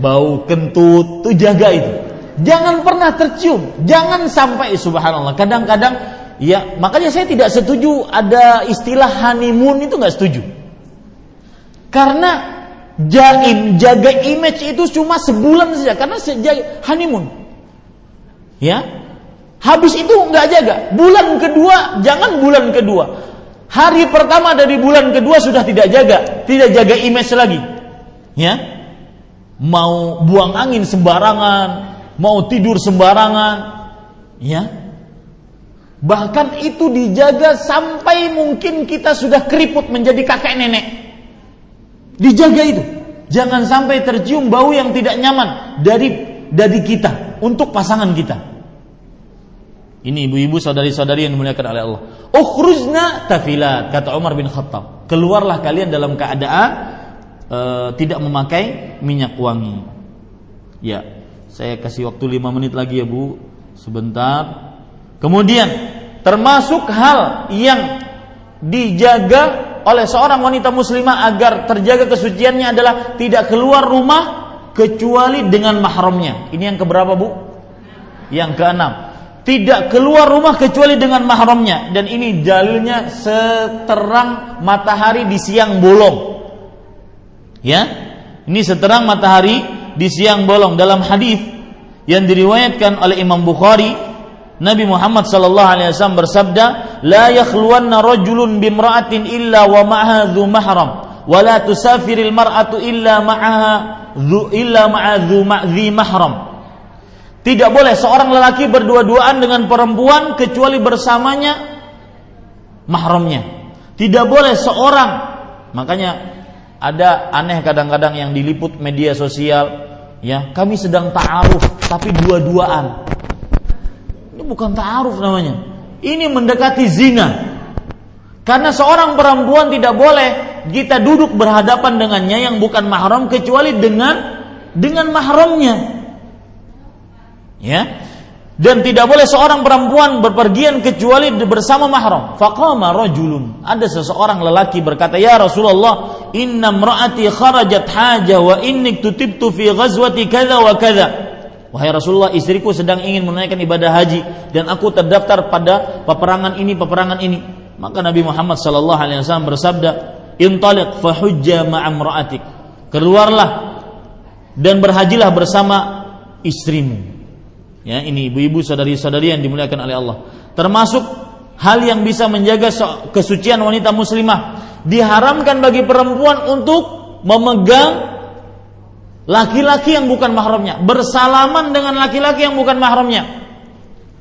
bau kentut, tuh jaga itu. Jangan pernah tercium, jangan sampai subhanallah. Kadang-kadang ya, makanya saya tidak setuju ada istilah honeymoon itu nggak setuju. Karena jaim jaga image itu cuma sebulan saja. Karena sejak honeymoon. Ya? Habis itu nggak jaga. Bulan kedua jangan bulan kedua. Hari pertama dari bulan kedua sudah tidak jaga. Tidak jaga image lagi. Ya? Mau buang angin sembarangan mau tidur sembarangan. Ya? Bahkan itu dijaga sampai mungkin kita sudah keriput menjadi kakek nenek Dijaga itu. Jangan sampai tercium bau yang tidak nyaman dari dari kita untuk pasangan kita. Ini ibu-ibu saudari-saudari yang dimuliakan oleh Allah. Ukhrujna tafilat kata Umar bin Khattab. Keluarlah kalian dalam keadaan uh, tidak memakai minyak wangi. Ya, saya kasih waktu lima menit lagi ya Bu, sebentar. Kemudian termasuk hal yang dijaga oleh seorang wanita muslimah agar terjaga kesuciannya adalah tidak keluar rumah kecuali dengan mahramnya. Ini yang keberapa, Bu? Yang keenam. Tidak keluar rumah kecuali dengan mahramnya dan ini dalilnya seterang matahari di siang bolong. Ya. Ini seterang matahari di siang bolong dalam hadis yang diriwayatkan oleh Imam Bukhari Nabi Muhammad sallallahu alaihi wasallam bersabda, "La yakhluwanna rajulun bimra'atin illa wa ma'aha dhu mahram, wa la tusafiril mar'atu illa ma'aha dhu illa ma'a ma'dhi mahram." Tidak boleh seorang lelaki berdua-duaan dengan perempuan kecuali bersamanya mahramnya. Tidak boleh seorang makanya ada aneh kadang-kadang yang diliput media sosial ya kami sedang ta'aruf tapi dua-duaan ini bukan ta'aruf namanya. Ini mendekati zina. Karena seorang perempuan tidak boleh kita duduk berhadapan dengannya yang bukan mahram kecuali dengan dengan mahramnya. Ya. Dan tidak boleh seorang perempuan berpergian kecuali bersama mahram. Faqama rajulun. Ada seseorang lelaki berkata, "Ya Rasulullah, inna kharajat haja wa inni tutibtu fi ghazwati kadza wa kadza." Wahai Rasulullah, istriku sedang ingin menunaikan ibadah haji dan aku terdaftar pada peperangan ini, peperangan ini. Maka Nabi Muhammad sallallahu alaihi wasallam bersabda, "Intaliq fahujja ma'amra'atik." Keluarlah dan berhajilah bersama istrimu. Ya, ini ibu-ibu saudari-saudari yang dimuliakan oleh Allah. Termasuk hal yang bisa menjaga kesucian wanita muslimah. Diharamkan bagi perempuan untuk memegang laki-laki yang bukan mahramnya. Bersalaman dengan laki-laki yang bukan mahramnya.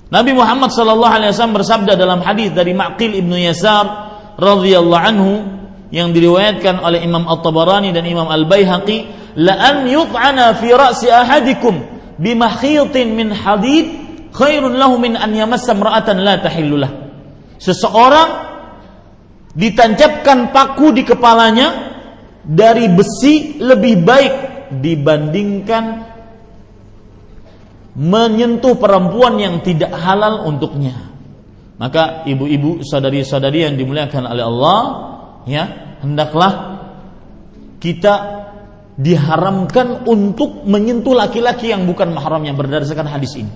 Nabi Muhammad sallallahu alaihi wasallam bersabda dalam hadis dari Ma'qil ibnu Yasar radhiyallahu anhu yang diriwayatkan oleh Imam At-Tabarani dan Imam Al-Baihaqi la an yut'ana fi ra'si ahadikum bimakhitin min hadid khairun lahu min an yamassa imra'atan la tahillulah seseorang ditancapkan paku di kepalanya dari besi lebih baik dibandingkan menyentuh perempuan yang tidak halal untuknya. Maka ibu-ibu, saudari-saudari yang dimuliakan oleh Allah, ya, hendaklah kita diharamkan untuk menyentuh laki-laki yang bukan mahramnya berdasarkan hadis ini.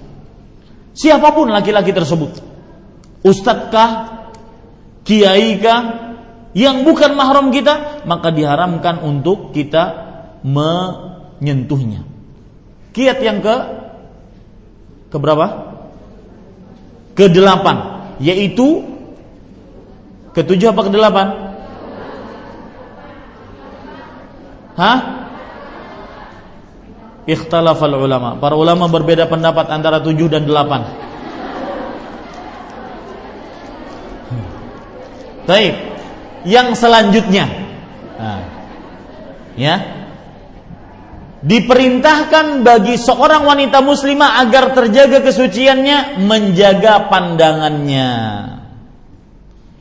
Siapa pun laki-laki tersebut, ustadzkah, kiaikah, yang bukan mahram kita, maka diharamkan untuk kita menyentuhnya. Kiat yang ke ke berapa? Ke delapan, yaitu ketujuh apa ke delapan? Hah? Ikhtalafal ulama. Para ulama berbeda pendapat antara tujuh dan delapan. Baik. Yang selanjutnya. Nah, ya. Diperintahkan bagi seorang wanita muslimah agar terjaga kesuciannya menjaga pandangannya.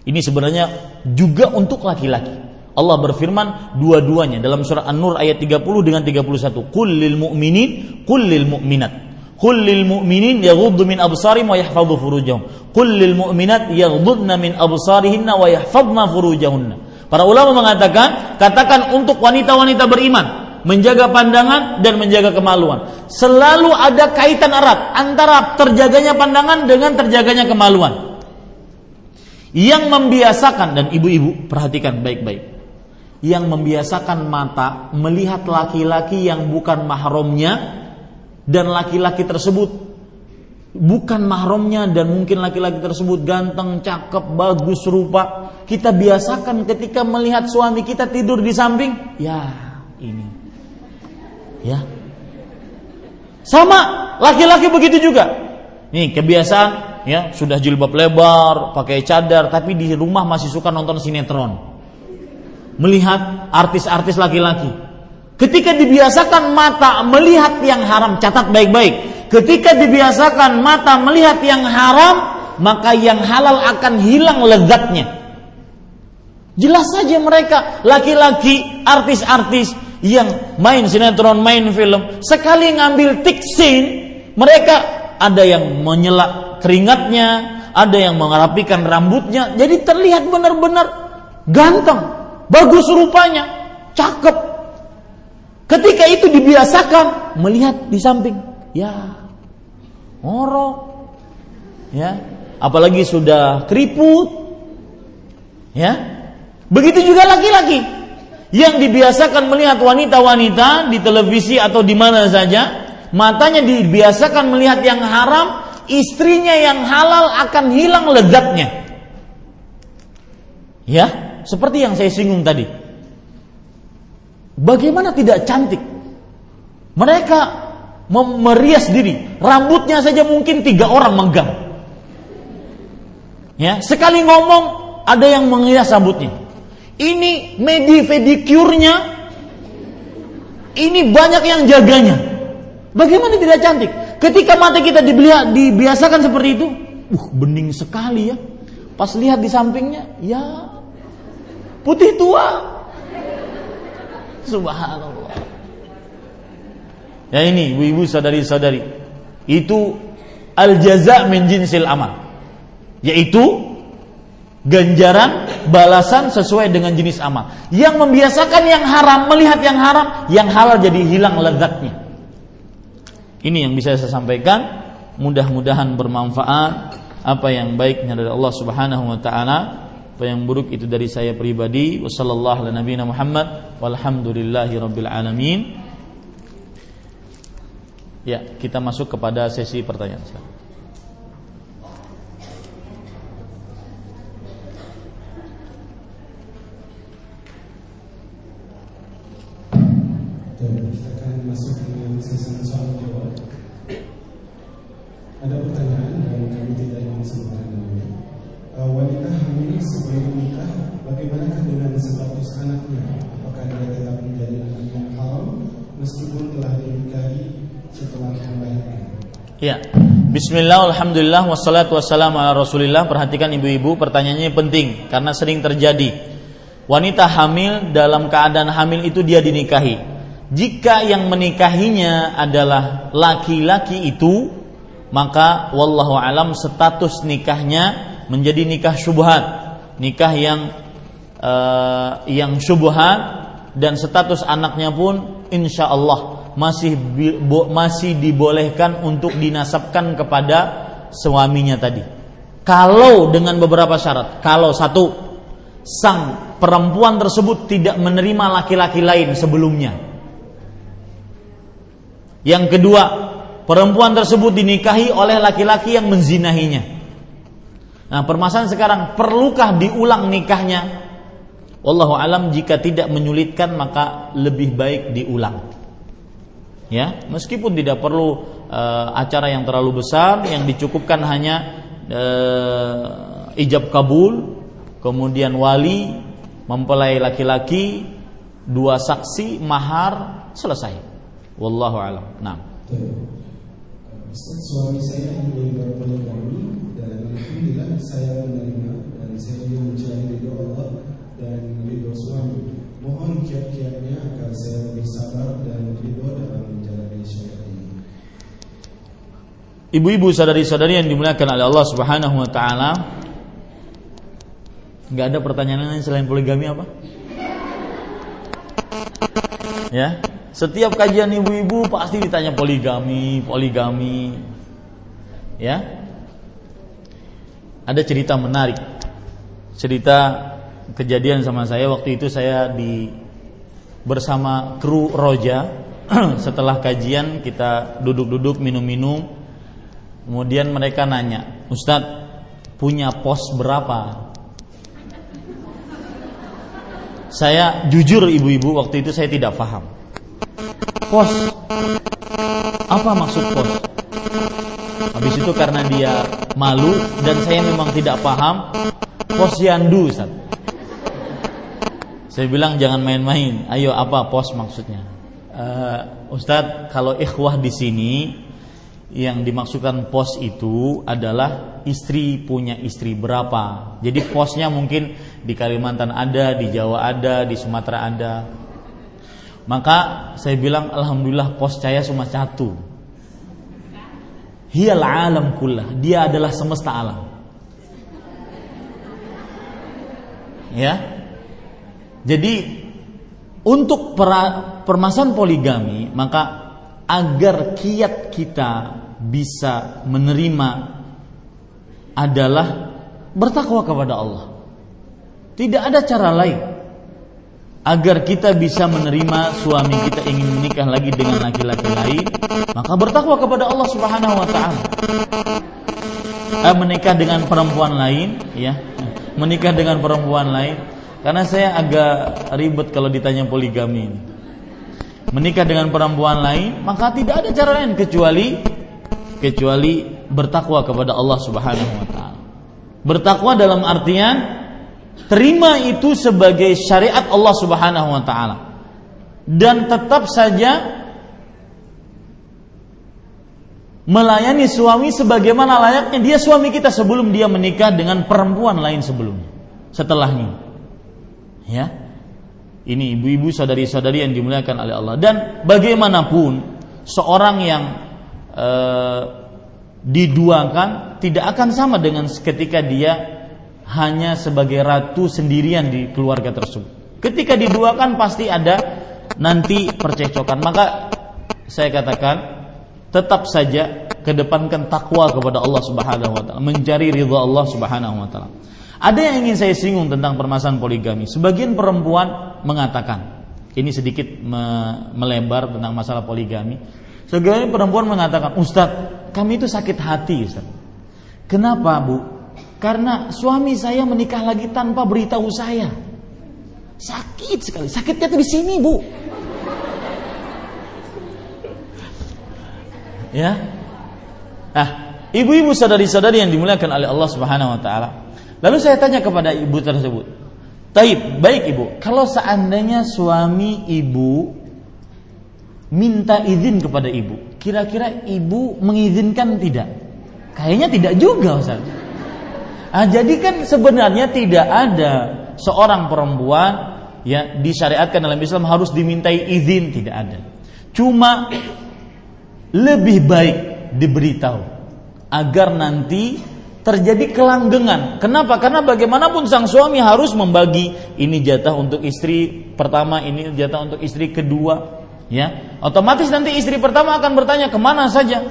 Ini sebenarnya juga untuk laki-laki. Allah berfirman dua-duanya dalam surah An-Nur ayat 30 dengan 31. Qul lil mu'minin, qul lil mu'minat. Qul lil mu'minin yaghuddu min absarihim wa yahfadhu furujahum. Qul lil mu'minat yaghuddna min absarihinna wa yahfadna furujahunna. Para ulama mengatakan, katakan untuk wanita-wanita beriman menjaga pandangan dan menjaga kemaluan. Selalu ada kaitan erat antara terjaganya pandangan dengan terjaganya kemaluan. Yang membiasakan dan ibu-ibu perhatikan baik-baik yang membiasakan mata melihat laki-laki yang bukan mahramnya dan laki-laki tersebut bukan mahramnya dan mungkin laki-laki tersebut ganteng, cakep, bagus rupa. Kita biasakan ketika melihat suami kita tidur di samping, ya ini. Ya. Sama laki-laki begitu juga. Nih kebiasaan ya sudah jilbab lebar, pakai cadar tapi di rumah masih suka nonton sinetron melihat artis-artis laki-laki. Ketika dibiasakan mata melihat yang haram, catat baik-baik. Ketika dibiasakan mata melihat yang haram, maka yang halal akan hilang lezatnya. Jelas saja mereka laki-laki artis-artis yang main sinetron, main film, sekali ngambil tik scene, mereka ada yang menyelak keringatnya, ada yang mengerapikan rambutnya, jadi terlihat benar-benar ganteng bagus rupanya, cakep. Ketika itu dibiasakan melihat di samping, ya ngorok, ya apalagi sudah keriput, ya begitu juga laki-laki yang dibiasakan melihat wanita-wanita di televisi atau di mana saja, matanya dibiasakan melihat yang haram, istrinya yang halal akan hilang lezatnya. Ya, seperti yang saya singgung tadi. Bagaimana tidak cantik? Mereka merias diri, rambutnya saja mungkin tiga orang menggang. Ya, sekali ngomong ada yang menghias rambutnya. Ini medi ini banyak yang jaganya. Bagaimana tidak cantik? Ketika mata kita dibiasakan seperti itu, uh bening sekali ya. Pas lihat di sampingnya, ya putih tua. Subhanallah. Ya ini ibu-ibu sadari-sadari. Itu al jaza min jinsil amal. Yaitu ganjaran balasan sesuai dengan jenis amal. Yang membiasakan yang haram melihat yang haram, yang halal jadi hilang lezatnya. Ini yang bisa saya sampaikan. Mudah-mudahan bermanfaat. Apa yang baiknya dari Allah Subhanahu wa taala apa yang buruk itu dari saya pribadi walhamdulillahi rabbil alamin ya kita masuk kepada sesi pertanyaan Ada pertanyaan dan kami tidak ingin sebutkan namanya. Uh, wanita hamil sebelum menikah, bagaimana dengan status anaknya? Apakah dia tetap menjadi anak yang haram meskipun telah dinikahi setelah melahirkan? Ya. Bismillah, Alhamdulillah, wassalatu wassalamu ala rasulillah Perhatikan ibu-ibu, pertanyaannya penting Karena sering terjadi Wanita hamil dalam keadaan hamil itu dia dinikahi Jika yang menikahinya adalah laki-laki itu Maka wallahu alam status nikahnya menjadi nikah syubhat, nikah yang uh, yang syubhat dan status anaknya pun insya Allah masih masih dibolehkan untuk dinasabkan kepada suaminya tadi. Kalau dengan beberapa syarat. Kalau satu sang perempuan tersebut tidak menerima laki-laki lain sebelumnya. Yang kedua, perempuan tersebut dinikahi oleh laki-laki yang menzinahinya. Nah, permasalahan sekarang perlukah diulang nikahnya? Wallahu alam jika tidak menyulitkan maka lebih baik diulang. Ya, meskipun tidak perlu uh, acara yang terlalu besar, yang dicukupkan hanya uh, ijab kabul, kemudian wali mempelai laki-laki, dua saksi, mahar, selesai. Wallahu alam. Nah. Suami saya meninggal poligami dan alhamdulillah saya menerima dan saya mencari ridho Allah dan ridho suami. Mohon kiat-kiatnya agar saya lebih sabar dan ridho dalam menjalani syariat ini. Ibu-ibu sadari-sadari yang dimuliakan oleh Allah Subhanahu wa taala, nggak ada pertanyaan lain selain poligami apa? Ya, setiap kajian ibu-ibu pasti ditanya poligami, poligami. Ya. Ada cerita menarik. Cerita kejadian sama saya waktu itu saya di bersama kru Roja setelah kajian kita duduk-duduk minum-minum kemudian mereka nanya Ustadz punya pos berapa Saya jujur ibu-ibu waktu itu saya tidak paham. Pos. Apa maksud pos? Habis itu karena dia malu dan saya memang tidak paham pos yandu Ustaz. Saya bilang jangan main-main. Ayo apa pos maksudnya? Uh, Ustadz kalau ikhwah di sini yang dimaksudkan pos itu adalah istri punya istri berapa. Jadi posnya mungkin di Kalimantan ada, di Jawa ada, di Sumatera ada. Maka saya bilang alhamdulillah pos saya cuma satu. Hiyal alam kullah, dia adalah semesta alam. Ya. Jadi untuk permasalahan poligami, maka agar kiat kita bisa menerima adalah bertakwa kepada Allah. Tidak ada cara lain agar kita bisa menerima suami kita ingin menikah lagi dengan laki-laki lain, maka bertakwa kepada Allah Subhanahu wa taala. Eh, menikah dengan perempuan lain, ya. Menikah dengan perempuan lain karena saya agak ribet kalau ditanya poligami menikah dengan perempuan lain, maka tidak ada cara lain kecuali kecuali bertakwa kepada Allah Subhanahu wa taala. Bertakwa dalam artian terima itu sebagai syariat Allah Subhanahu wa taala. Dan tetap saja melayani suami sebagaimana layaknya dia suami kita sebelum dia menikah dengan perempuan lain sebelumnya setelahnya ya ini ibu-ibu saudari-saudari yang dimuliakan oleh Allah. Dan bagaimanapun seorang yang e, diduakan tidak akan sama dengan ketika dia hanya sebagai ratu sendirian di keluarga tersebut. Ketika diduakan pasti ada nanti percecokan. Maka saya katakan tetap saja kedepankan takwa kepada Allah Subhanahu wa taala, mencari ridha Allah Subhanahu wa taala. Ada yang ingin saya singgung tentang permasalahan poligami. Sebagian perempuan mengatakan, ini sedikit me melebar tentang masalah poligami. Sebagian perempuan mengatakan, Ustadz, kami itu sakit hati, Ustadz. Kenapa, Bu? Karena suami saya menikah lagi tanpa beritahu saya. Sakit sekali. Sakitnya tuh di sini, Bu. Ya. Nah, ibu-ibu sadari-sadari yang dimuliakan oleh Allah Subhanahu wa taala. Lalu saya tanya kepada ibu tersebut, Taib, baik ibu. Kalau seandainya suami ibu minta izin kepada ibu, kira-kira ibu mengizinkan tidak? Kayaknya tidak juga, Ustaz. Ah, jadi kan sebenarnya tidak ada seorang perempuan ya disyariatkan dalam Islam harus dimintai izin, tidak ada. Cuma lebih baik diberitahu agar nanti terjadi kelanggengan. Kenapa? Karena bagaimanapun sang suami harus membagi ini jatah untuk istri pertama, ini jatah untuk istri kedua, ya. Otomatis nanti istri pertama akan bertanya ke mana saja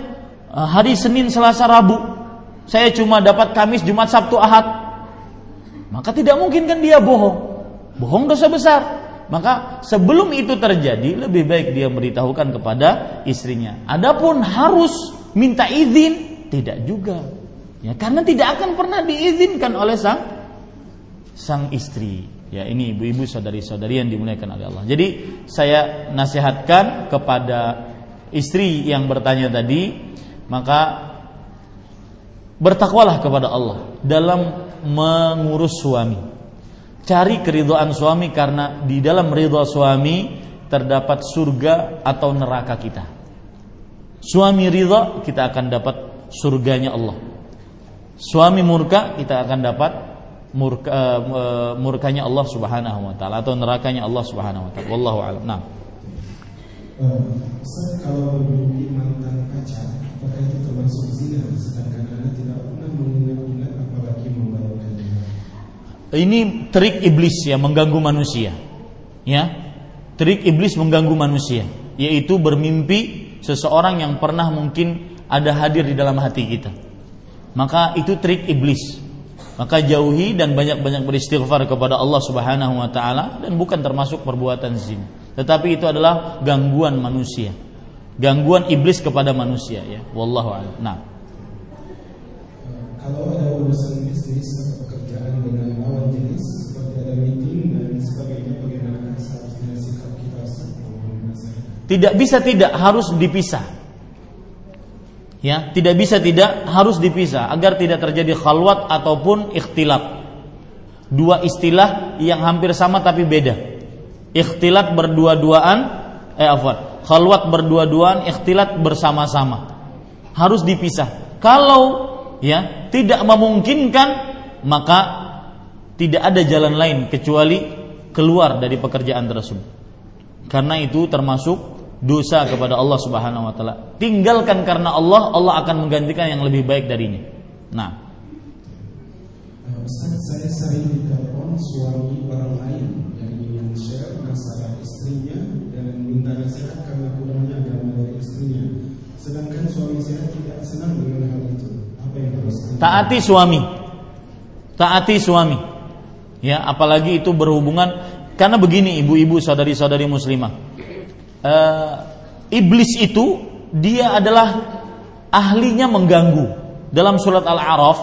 eh, hari Senin, Selasa, Rabu. Saya cuma dapat Kamis, Jumat, Sabtu, Ahad. Maka tidak mungkin kan dia bohong. Bohong dosa besar. Maka sebelum itu terjadi lebih baik dia memberitahukan kepada istrinya. Adapun harus minta izin tidak juga Ya, karena tidak akan pernah diizinkan oleh sang sang istri. Ya, ini ibu-ibu saudari-saudari yang dimuliakan oleh Allah. Jadi saya nasihatkan kepada istri yang bertanya tadi, maka bertakwalah kepada Allah dalam mengurus suami. Cari keridhaan suami karena di dalam ridha suami terdapat surga atau neraka kita. Suami ridha, kita akan dapat surganya Allah suami murka kita akan dapat murka, uh, murkanya Allah Subhanahu wa taala atau nerakanya Allah Subhanahu wa taala. Wallahu a'lam. Nah. Uh, kalau memiliki mantan pacar, apakah itu termasuk zina sedangkan Anda tidak pernah mengingat-ingat apalagi membayangkannya? Ini trik iblis ya mengganggu manusia. Ya. Trik iblis mengganggu manusia, yaitu bermimpi seseorang yang pernah mungkin ada hadir di dalam hati kita maka itu trik iblis. Maka jauhi dan banyak-banyak beristighfar kepada Allah Subhanahu wa taala dan bukan termasuk perbuatan zina. Tetapi itu adalah gangguan manusia. Gangguan iblis kepada manusia ya. Wallahu a'lam. Nah. Kalau ada urusan bisnis atau pekerjaan dengan lawan jenis seperti ada meeting dan sebagainya bagaimana seharusnya sikap kita Tidak bisa tidak harus dipisah ya tidak bisa tidak harus dipisah agar tidak terjadi khalwat ataupun ikhtilat dua istilah yang hampir sama tapi beda ikhtilat berdua-duaan eh afwan khalwat berdua-duaan ikhtilat bersama-sama. Harus dipisah. Kalau ya tidak memungkinkan maka tidak ada jalan lain kecuali keluar dari pekerjaan tersebut. Karena itu termasuk dosa kepada Allah Subhanahu wa taala. Tinggalkan karena Allah, Allah akan menggantikan yang lebih baik darinya. Nah, saya sering ditelepon suami orang lain yang ingin share masalah istrinya dan minta nasihat karena kurangnya agama dari istrinya. Sedangkan suami saya tidak senang dengan hal itu. Apa yang harus Taati suami. Taati suami. Ya, apalagi itu berhubungan karena begini ibu-ibu saudari-saudari muslimah uh, iblis itu dia adalah ahlinya mengganggu. Dalam surat Al-A'raf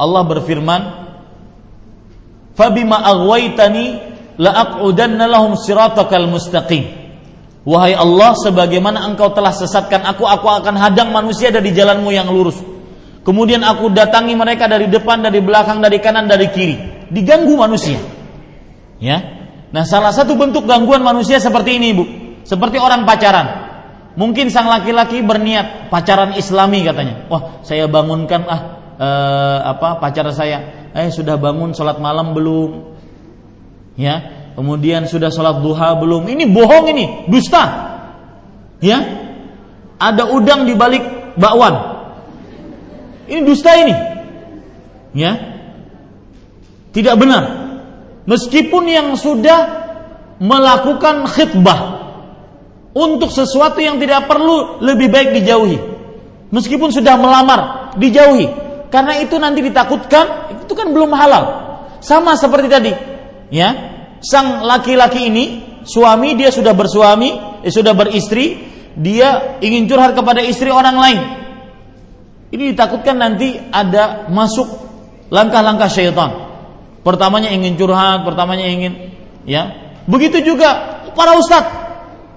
Allah berfirman, "Fabima aghwaytani la'aq'udanna lahum siratakal mustaqim." Wahai Allah, sebagaimana engkau telah sesatkan aku, aku akan hadang manusia dari jalanmu yang lurus. Kemudian aku datangi mereka dari depan, dari belakang, dari kanan, dari kiri. Diganggu manusia. Ya. Nah, salah satu bentuk gangguan manusia seperti ini, Bu seperti orang pacaran. Mungkin sang laki-laki berniat pacaran Islami katanya. Wah, saya bangunkan ah eh, apa pacar saya. Eh sudah bangun sholat malam belum? Ya, kemudian sudah sholat duha belum? Ini bohong ini, dusta. Ya, ada udang di balik bakwan. Ini dusta ini. Ya, tidak benar. Meskipun yang sudah melakukan khidbah untuk sesuatu yang tidak perlu lebih baik dijauhi. Meskipun sudah melamar, dijauhi. Karena itu nanti ditakutkan, itu kan belum halal. Sama seperti tadi, ya. Sang laki-laki ini, suami dia sudah bersuami, eh, sudah beristri, dia ingin curhat kepada istri orang lain. Ini ditakutkan nanti ada masuk langkah-langkah syaitan. Pertamanya ingin curhat, pertamanya ingin ya. Begitu juga para ustadz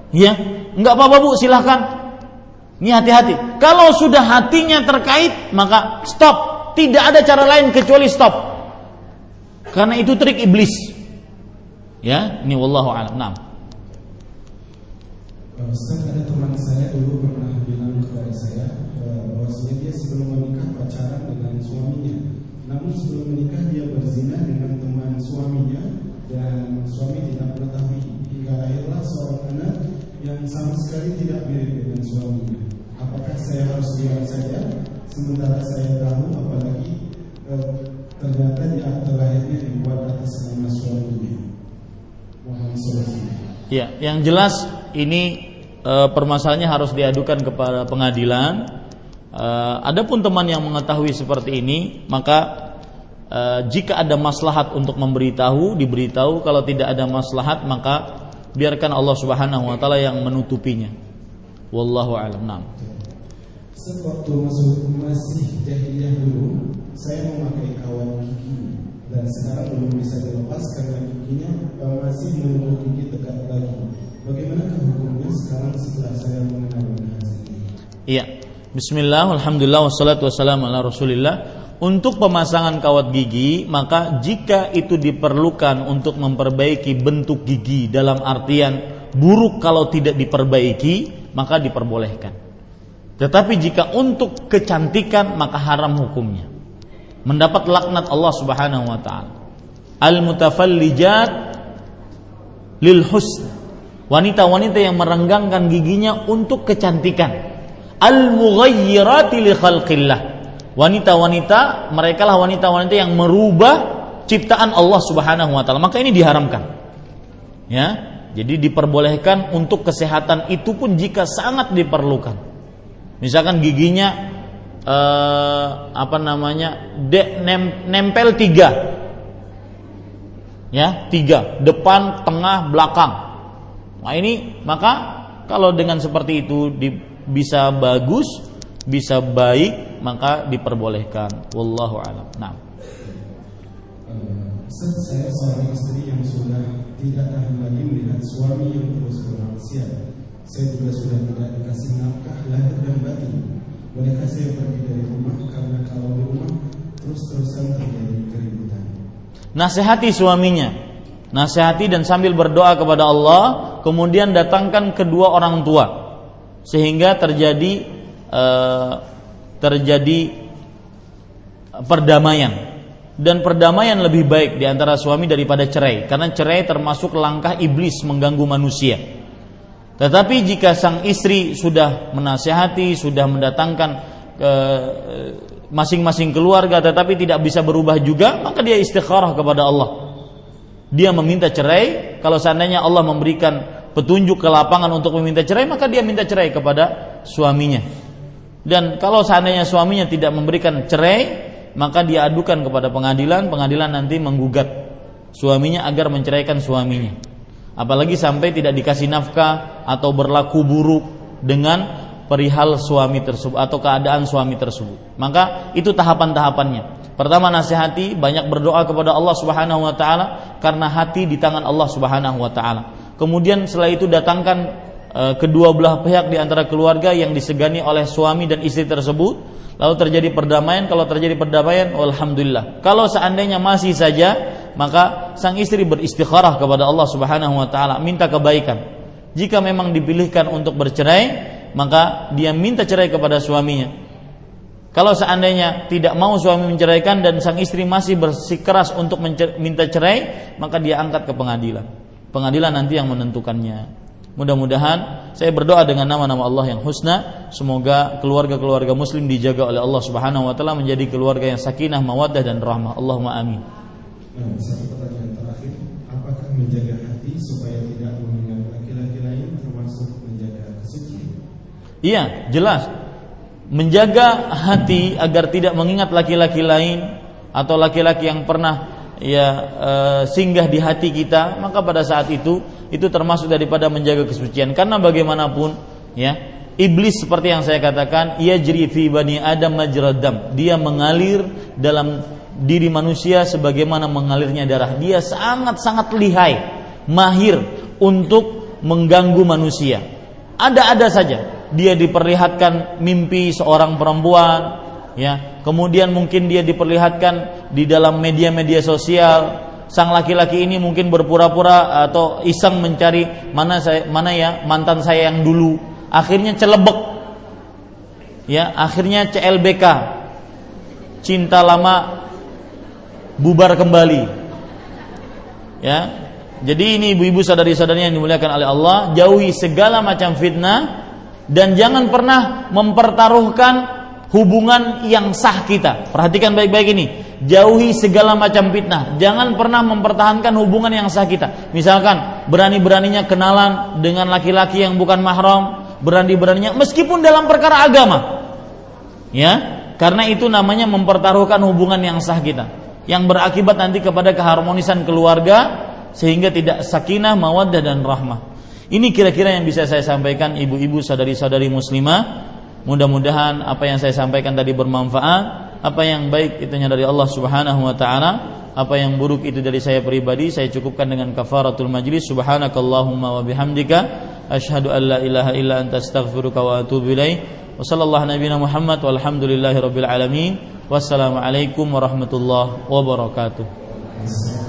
Ya, nggak apa-apa bu, silahkan. Ini hati-hati. Kalau sudah hatinya terkait, maka stop. Tidak ada cara lain kecuali stop. Karena itu trik iblis. Ya, ini wallahu a'lam. Nah. Ustaz ada teman saya dulu pernah bilang kepada saya eh, bahwasanya dia sebelum menikah pacaran dengan suaminya. Namun sebelum menikah dia berzina dengan teman suaminya dan suami tidak mengetahui hingga lahirlah seorang anak yang sama sekali tidak mirip dengan suaminya. Apakah saya harus diam saja sementara saya tahu apalagi eh, ternyata di akte lahirnya dibuat atas nama suaminya. Ya, yang jelas ini e, permasalahannya harus diadukan kepada pengadilan. E, adapun teman yang mengetahui seperti ini, maka e, jika ada maslahat untuk memberitahu, diberitahu. Kalau tidak ada maslahat, maka biarkan Allah Subhanahu wa taala yang menutupinya. Wallahu a'lam. Nah. Sewaktu masuk masih jahiliyah dulu, saya memakai kawat gigi dan sekarang belum bisa dilepas karena giginya masih menunggu gigi dekat lagi. Bagaimana hukumnya sekarang setelah saya mengenal Iya. Bismillah, Alhamdulillah, wassalatu wassalamu ala rasulillah Untuk pemasangan kawat gigi Maka jika itu diperlukan Untuk memperbaiki bentuk gigi Dalam artian buruk kalau tidak diperbaiki Maka diperbolehkan Tetapi jika untuk kecantikan Maka haram hukumnya mendapat laknat Allah Subhanahu wa taala. Al mutafallijat lil husn. Wanita-wanita yang merenggangkan giginya untuk kecantikan. Al mughayyirati li khalqillah. Wanita-wanita, mereka lah wanita-wanita yang merubah ciptaan Allah Subhanahu wa taala. Maka ini diharamkan. Ya, jadi diperbolehkan untuk kesehatan itu pun jika sangat diperlukan. Misalkan giginya eh, apa namanya? De, nem, nempel tiga. Ya tiga. Depan tengah belakang. Nah ini maka kalau dengan seperti itu di, bisa bagus bisa baik maka diperbolehkan. Wallahu alam. Nah. Saya seorang istri yang sudah tidak tahan lagi melihat suami yang terus bermaksiat. Saya juga sudah tidak dikasih nafkah lahir dan batin. Bolehkah saya pergi dari rumah karena kalau di rumah terus-terusan terjadi keributan? Nasihati suaminya. Nasihati dan sambil berdoa kepada Allah, kemudian datangkan kedua orang tua sehingga terjadi uh, terjadi perdamaian dan perdamaian lebih baik di antara suami daripada cerai karena cerai termasuk langkah iblis mengganggu manusia. Tetapi jika sang istri sudah menasehati, sudah mendatangkan eh, masing-masing keluarga tetapi tidak bisa berubah juga, maka dia istikharah kepada Allah. Dia meminta cerai, kalau seandainya Allah memberikan petunjuk ke lapangan untuk meminta cerai, maka dia minta cerai kepada suaminya. Dan kalau seandainya suaminya tidak memberikan cerai, maka dia adukan kepada pengadilan, pengadilan nanti menggugat suaminya agar menceraikan suaminya apalagi sampai tidak dikasih nafkah atau berlaku buruk dengan perihal suami tersebut atau keadaan suami tersebut. Maka itu tahapan-tahapannya. Pertama nasihati, banyak berdoa kepada Allah Subhanahu wa taala karena hati di tangan Allah Subhanahu wa taala. Kemudian setelah itu datangkan e, kedua belah pihak di antara keluarga yang disegani oleh suami dan istri tersebut. Lalu terjadi perdamaian, kalau terjadi perdamaian, alhamdulillah. Kalau seandainya masih saja maka sang istri beristikharah kepada Allah Subhanahu wa taala minta kebaikan. Jika memang dipilihkan untuk bercerai, maka dia minta cerai kepada suaminya. Kalau seandainya tidak mau suami menceraikan dan sang istri masih bersikeras untuk minta cerai, maka dia angkat ke pengadilan. Pengadilan nanti yang menentukannya. Mudah-mudahan saya berdoa dengan nama-nama Allah yang husna, semoga keluarga-keluarga muslim dijaga oleh Allah Subhanahu wa taala menjadi keluarga yang sakinah, mawaddah dan rahmah. Allahumma amin. Nah, satu pertanyaan terakhir, apakah menjaga hati supaya tidak mengingat laki-laki lain termasuk menjaga kesucian? Iya, jelas. Menjaga hati agar tidak mengingat laki-laki lain atau laki-laki yang pernah ya e, singgah di hati kita, maka pada saat itu itu termasuk daripada menjaga kesucian karena bagaimanapun ya iblis seperti yang saya katakan ia jeri fi bani adam majradam dia mengalir dalam diri manusia sebagaimana mengalirnya darah. Dia sangat-sangat lihai, mahir untuk mengganggu manusia. Ada-ada saja dia diperlihatkan mimpi seorang perempuan, ya. Kemudian mungkin dia diperlihatkan di dalam media-media sosial. Sang laki-laki ini mungkin berpura-pura atau iseng mencari mana saya mana ya mantan saya yang dulu. Akhirnya celebek. Ya, akhirnya CLBK. Cinta lama bubar kembali. Ya. Jadi ini ibu-ibu sadari-sadari yang dimuliakan oleh Allah, jauhi segala macam fitnah dan jangan pernah mempertaruhkan hubungan yang sah kita. Perhatikan baik-baik ini. jauhi segala macam fitnah. Jangan pernah mempertahankan hubungan yang sah kita. Misalkan berani-beraninya kenalan dengan laki-laki yang bukan mahram, berani-beraninya meskipun dalam perkara agama. Ya, karena itu namanya mempertaruhkan hubungan yang sah kita yang berakibat nanti kepada keharmonisan keluarga sehingga tidak sakinah, mawaddah dan rahmah. Ini kira-kira yang bisa saya sampaikan ibu-ibu sadari-sadari muslimah. Mudah-mudahan apa yang saya sampaikan tadi bermanfaat. Apa yang baik itunya dari Allah Subhanahu wa taala, apa yang buruk itu dari saya pribadi saya cukupkan dengan kafaratul majlis. Subhanakallahumma wa bihamdika asyhadu an la ilaha illa anta astaghfiruka wa atubu ilaik. Wa. Wassalamualaikum warahmatullahi wabarakatuh.